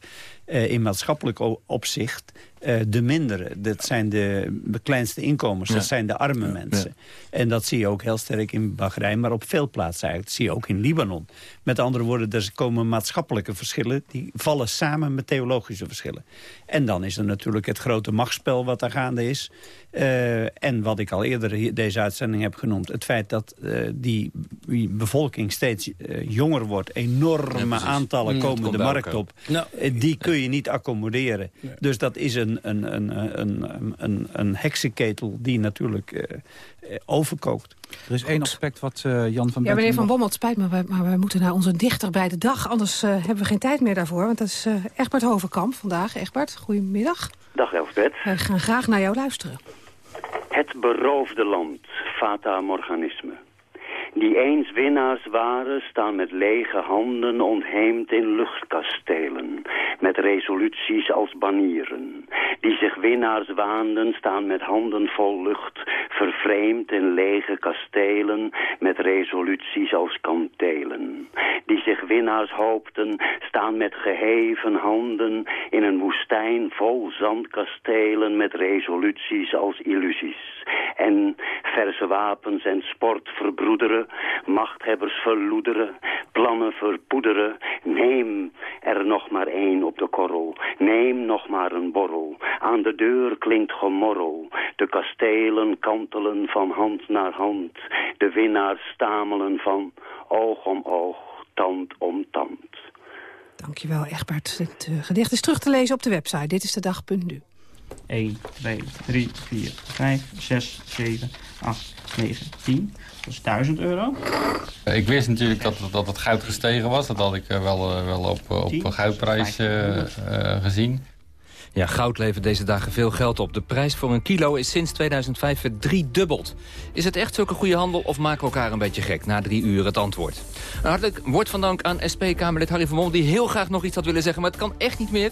Speaker 16: eh, in maatschappelijk opzicht... eh, de mindere. Dat zijn de, kleinste inkomens.
Speaker 17: Ja.
Speaker 16: Dat zijn de arme
Speaker 17: Ja,
Speaker 16: mensen. En dat zie je ook heel sterk in Bahrein, maar op veel plaatsen eigenlijk. Dat zie je ook in Libanon. Met andere woorden, er komen maatschappelijke verschillen... die vallen samen met theologische verschillen. En dan is er natuurlijk het grote machtsspel wat daar gaande is. Eh, en wat ik al eerder deze uitzending heb genoemd... het feit dat die, bevolking steeds jonger wordt... enorme aantallen
Speaker 17: Mm,
Speaker 16: komen de markt op.
Speaker 18: Nou,
Speaker 16: die kun je niet accommoderen. Dus dat is een, een, een, een, een, een, heksenketel die natuurlijk eh, eh, overkookt.
Speaker 13: Er is één aspect wat eh, Jan van
Speaker 9: Ja, meneer Van Bommel, het spijt me, maar- maar we moeten naar onze dichter bij de dag. Anders eh, hebben we geen tijd meer daarvoor. Want dat is eh Egbert Hovenkamp vandaag. Egbert, goedemiddag.
Speaker 24: Dag Elfbeth.
Speaker 9: We gaan graag naar jou luisteren.
Speaker 24: Het beroofde land, Fata Morganisme. Die eens winnaars waren, staan met lege handen ontheemd in luchtkastelen. Met resoluties als banieren. Die zich winnaars waanden, staan met handen vol lucht. Vervreemd in lege kastelen. Met resoluties als kantelen. Die zich winnaars hoopten, staan met geheven handen. In een woestijn vol zandkastelen. Met resoluties als illusies. En verse wapens en sport verbroederen, machthebbers verloederen, plannen verpoederen. Neem er nog maar één op de korrel, neem nog maar een borrel. Aan de deur klinkt gemorrel, de kastelen kantelen van hand naar hand. De winnaars stamelen van oog om oog, tand om tand.
Speaker 9: Dankjewel, Egbert. Het eh, gedicht is terug te lezen op de website. Dit is de dag.nu.
Speaker 25: 1, 2, 3, 4, 5, 6, 7, 8, 9, 10. Dat is 1000 euro.
Speaker 26: Ik wist natuurlijk dat, dat het goud gestegen was. Dat had ik eh, wel, eh, wel op, op goudprijs eh, eh, gezien.
Speaker 17: Ja, goud levert deze dagen veel geld op. De prijs voor een kilo is sinds 2005 verdriedubbeld. Is het echt zulke goede handel of maken we elkaar een beetje gek? Na drie uur het antwoord. Een hartelijk woord van dank aan SP-Kamerlid Harry van Bommel... die heel graag nog iets had willen zeggen, maar het kan echt niet meer.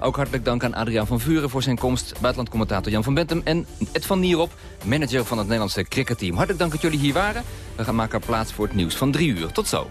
Speaker 17: Ook hartelijk dank aan Adriaan van Vuren voor zijn komst... buitenlandcommentator Jan van Bentem en Ed van Nierop... manager van het Nederlandse cricketteam. Hartelijk dank dat jullie hier waren. We gaan maken plaats voor het nieuws van drie uur. Tot zo.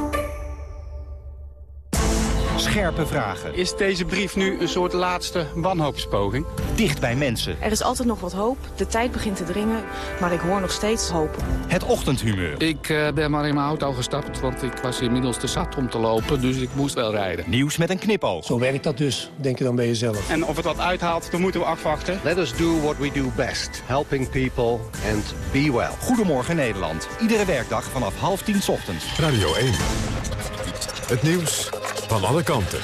Speaker 27: Scherpe vragen. Is deze brief nu een soort laatste wanhoopspoging? Dicht bij mensen.
Speaker 28: Er is altijd nog wat hoop. De tijd begint te dringen, maar ik hoor nog steeds hoop.
Speaker 27: Het ochtendhumeur.
Speaker 29: Ik eh, ben maar in mijn auto gestapt, want ik was inmiddels te zat om te lopen. Dus ik moest wel rijden.
Speaker 27: Nieuws met een knipoog.
Speaker 30: Zo werkt dat dus, denk je dan bij jezelf.
Speaker 27: En of het wat uithaalt, dan moeten we afwachten.
Speaker 31: Let us do what we do best. Helping people and be well.
Speaker 27: Goedemorgen Nederland. Iedere werkdag vanaf half tien 's ochtends.
Speaker 1: Radio 1. Het nieuws van alle kanten.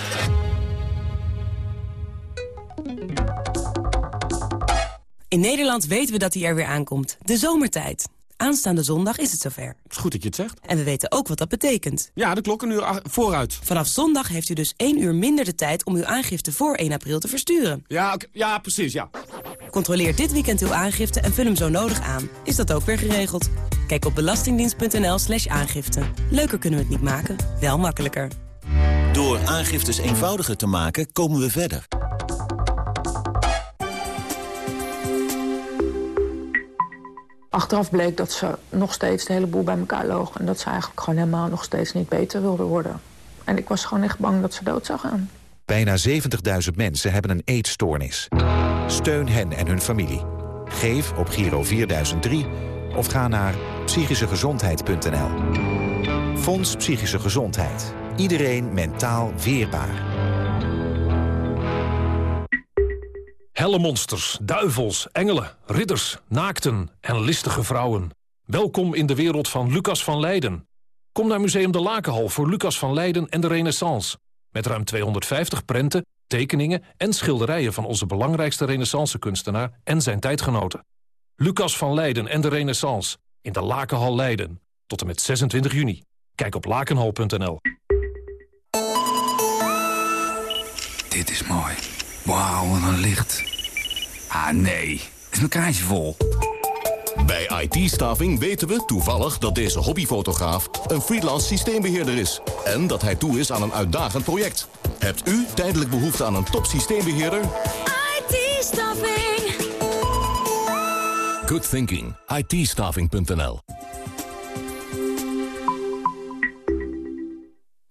Speaker 32: In Nederland weten we dat hij er weer aankomt. De zomertijd. Aanstaande zondag is het zover.
Speaker 33: Het is goed dat je het zegt.
Speaker 32: En we weten ook wat dat betekent.
Speaker 33: Ja, de klok een uur vooruit.
Speaker 32: Vanaf zondag heeft u dus één uur minder de tijd om uw aangifte voor 1 april te versturen.
Speaker 33: Ja, ja precies, ja.
Speaker 32: Controleer dit weekend uw aangifte en vul hem zo nodig aan. Is dat ook weer geregeld? Kijk op belastingdienst.nl slash aangifte. Leuker kunnen we het niet maken, wel makkelijker.
Speaker 34: Door aangiftes eenvoudiger te maken, komen we verder.
Speaker 28: Achteraf bleek dat ze nog steeds de hele boel bij elkaar logen. En dat ze eigenlijk gewoon helemaal nog steeds niet beter wilde worden. En ik was gewoon echt bang dat ze dood zou gaan.
Speaker 5: Bijna 70.000 mensen hebben een eetstoornis. Steun hen en hun familie. Geef op Giro 4003 of ga naar psychischegezondheid.nl. Fonds Psychische Gezondheid. Iedereen mentaal weerbaar.
Speaker 35: Helle monsters, duivels, engelen, ridders, naakten en listige vrouwen. Welkom in de wereld van Lucas van Leiden. Kom naar Museum de Lakenhal voor Lucas van Leiden en de Renaissance. Met ruim 250 prenten, tekeningen en schilderijen... van onze belangrijkste renaissance-kunstenaar en zijn tijdgenoten. Lucas van Leiden en de Renaissance in de Lakenhal Leiden. Tot en met 26 juni. Kijk op lakenhal.nl.
Speaker 13: Dit is mooi. Wauw, wat een licht. Ah, nee. Is mijn kaartje vol.
Speaker 1: Bij IT-staving weten we toevallig dat deze hobbyfotograaf een freelance systeembeheerder is. En dat hij toe is aan een uitdagend project. Hebt u tijdelijk behoefte aan een top systeembeheerder?
Speaker 22: IT-staffing.
Speaker 1: Good thinking.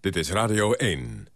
Speaker 36: Dit is Radio 1.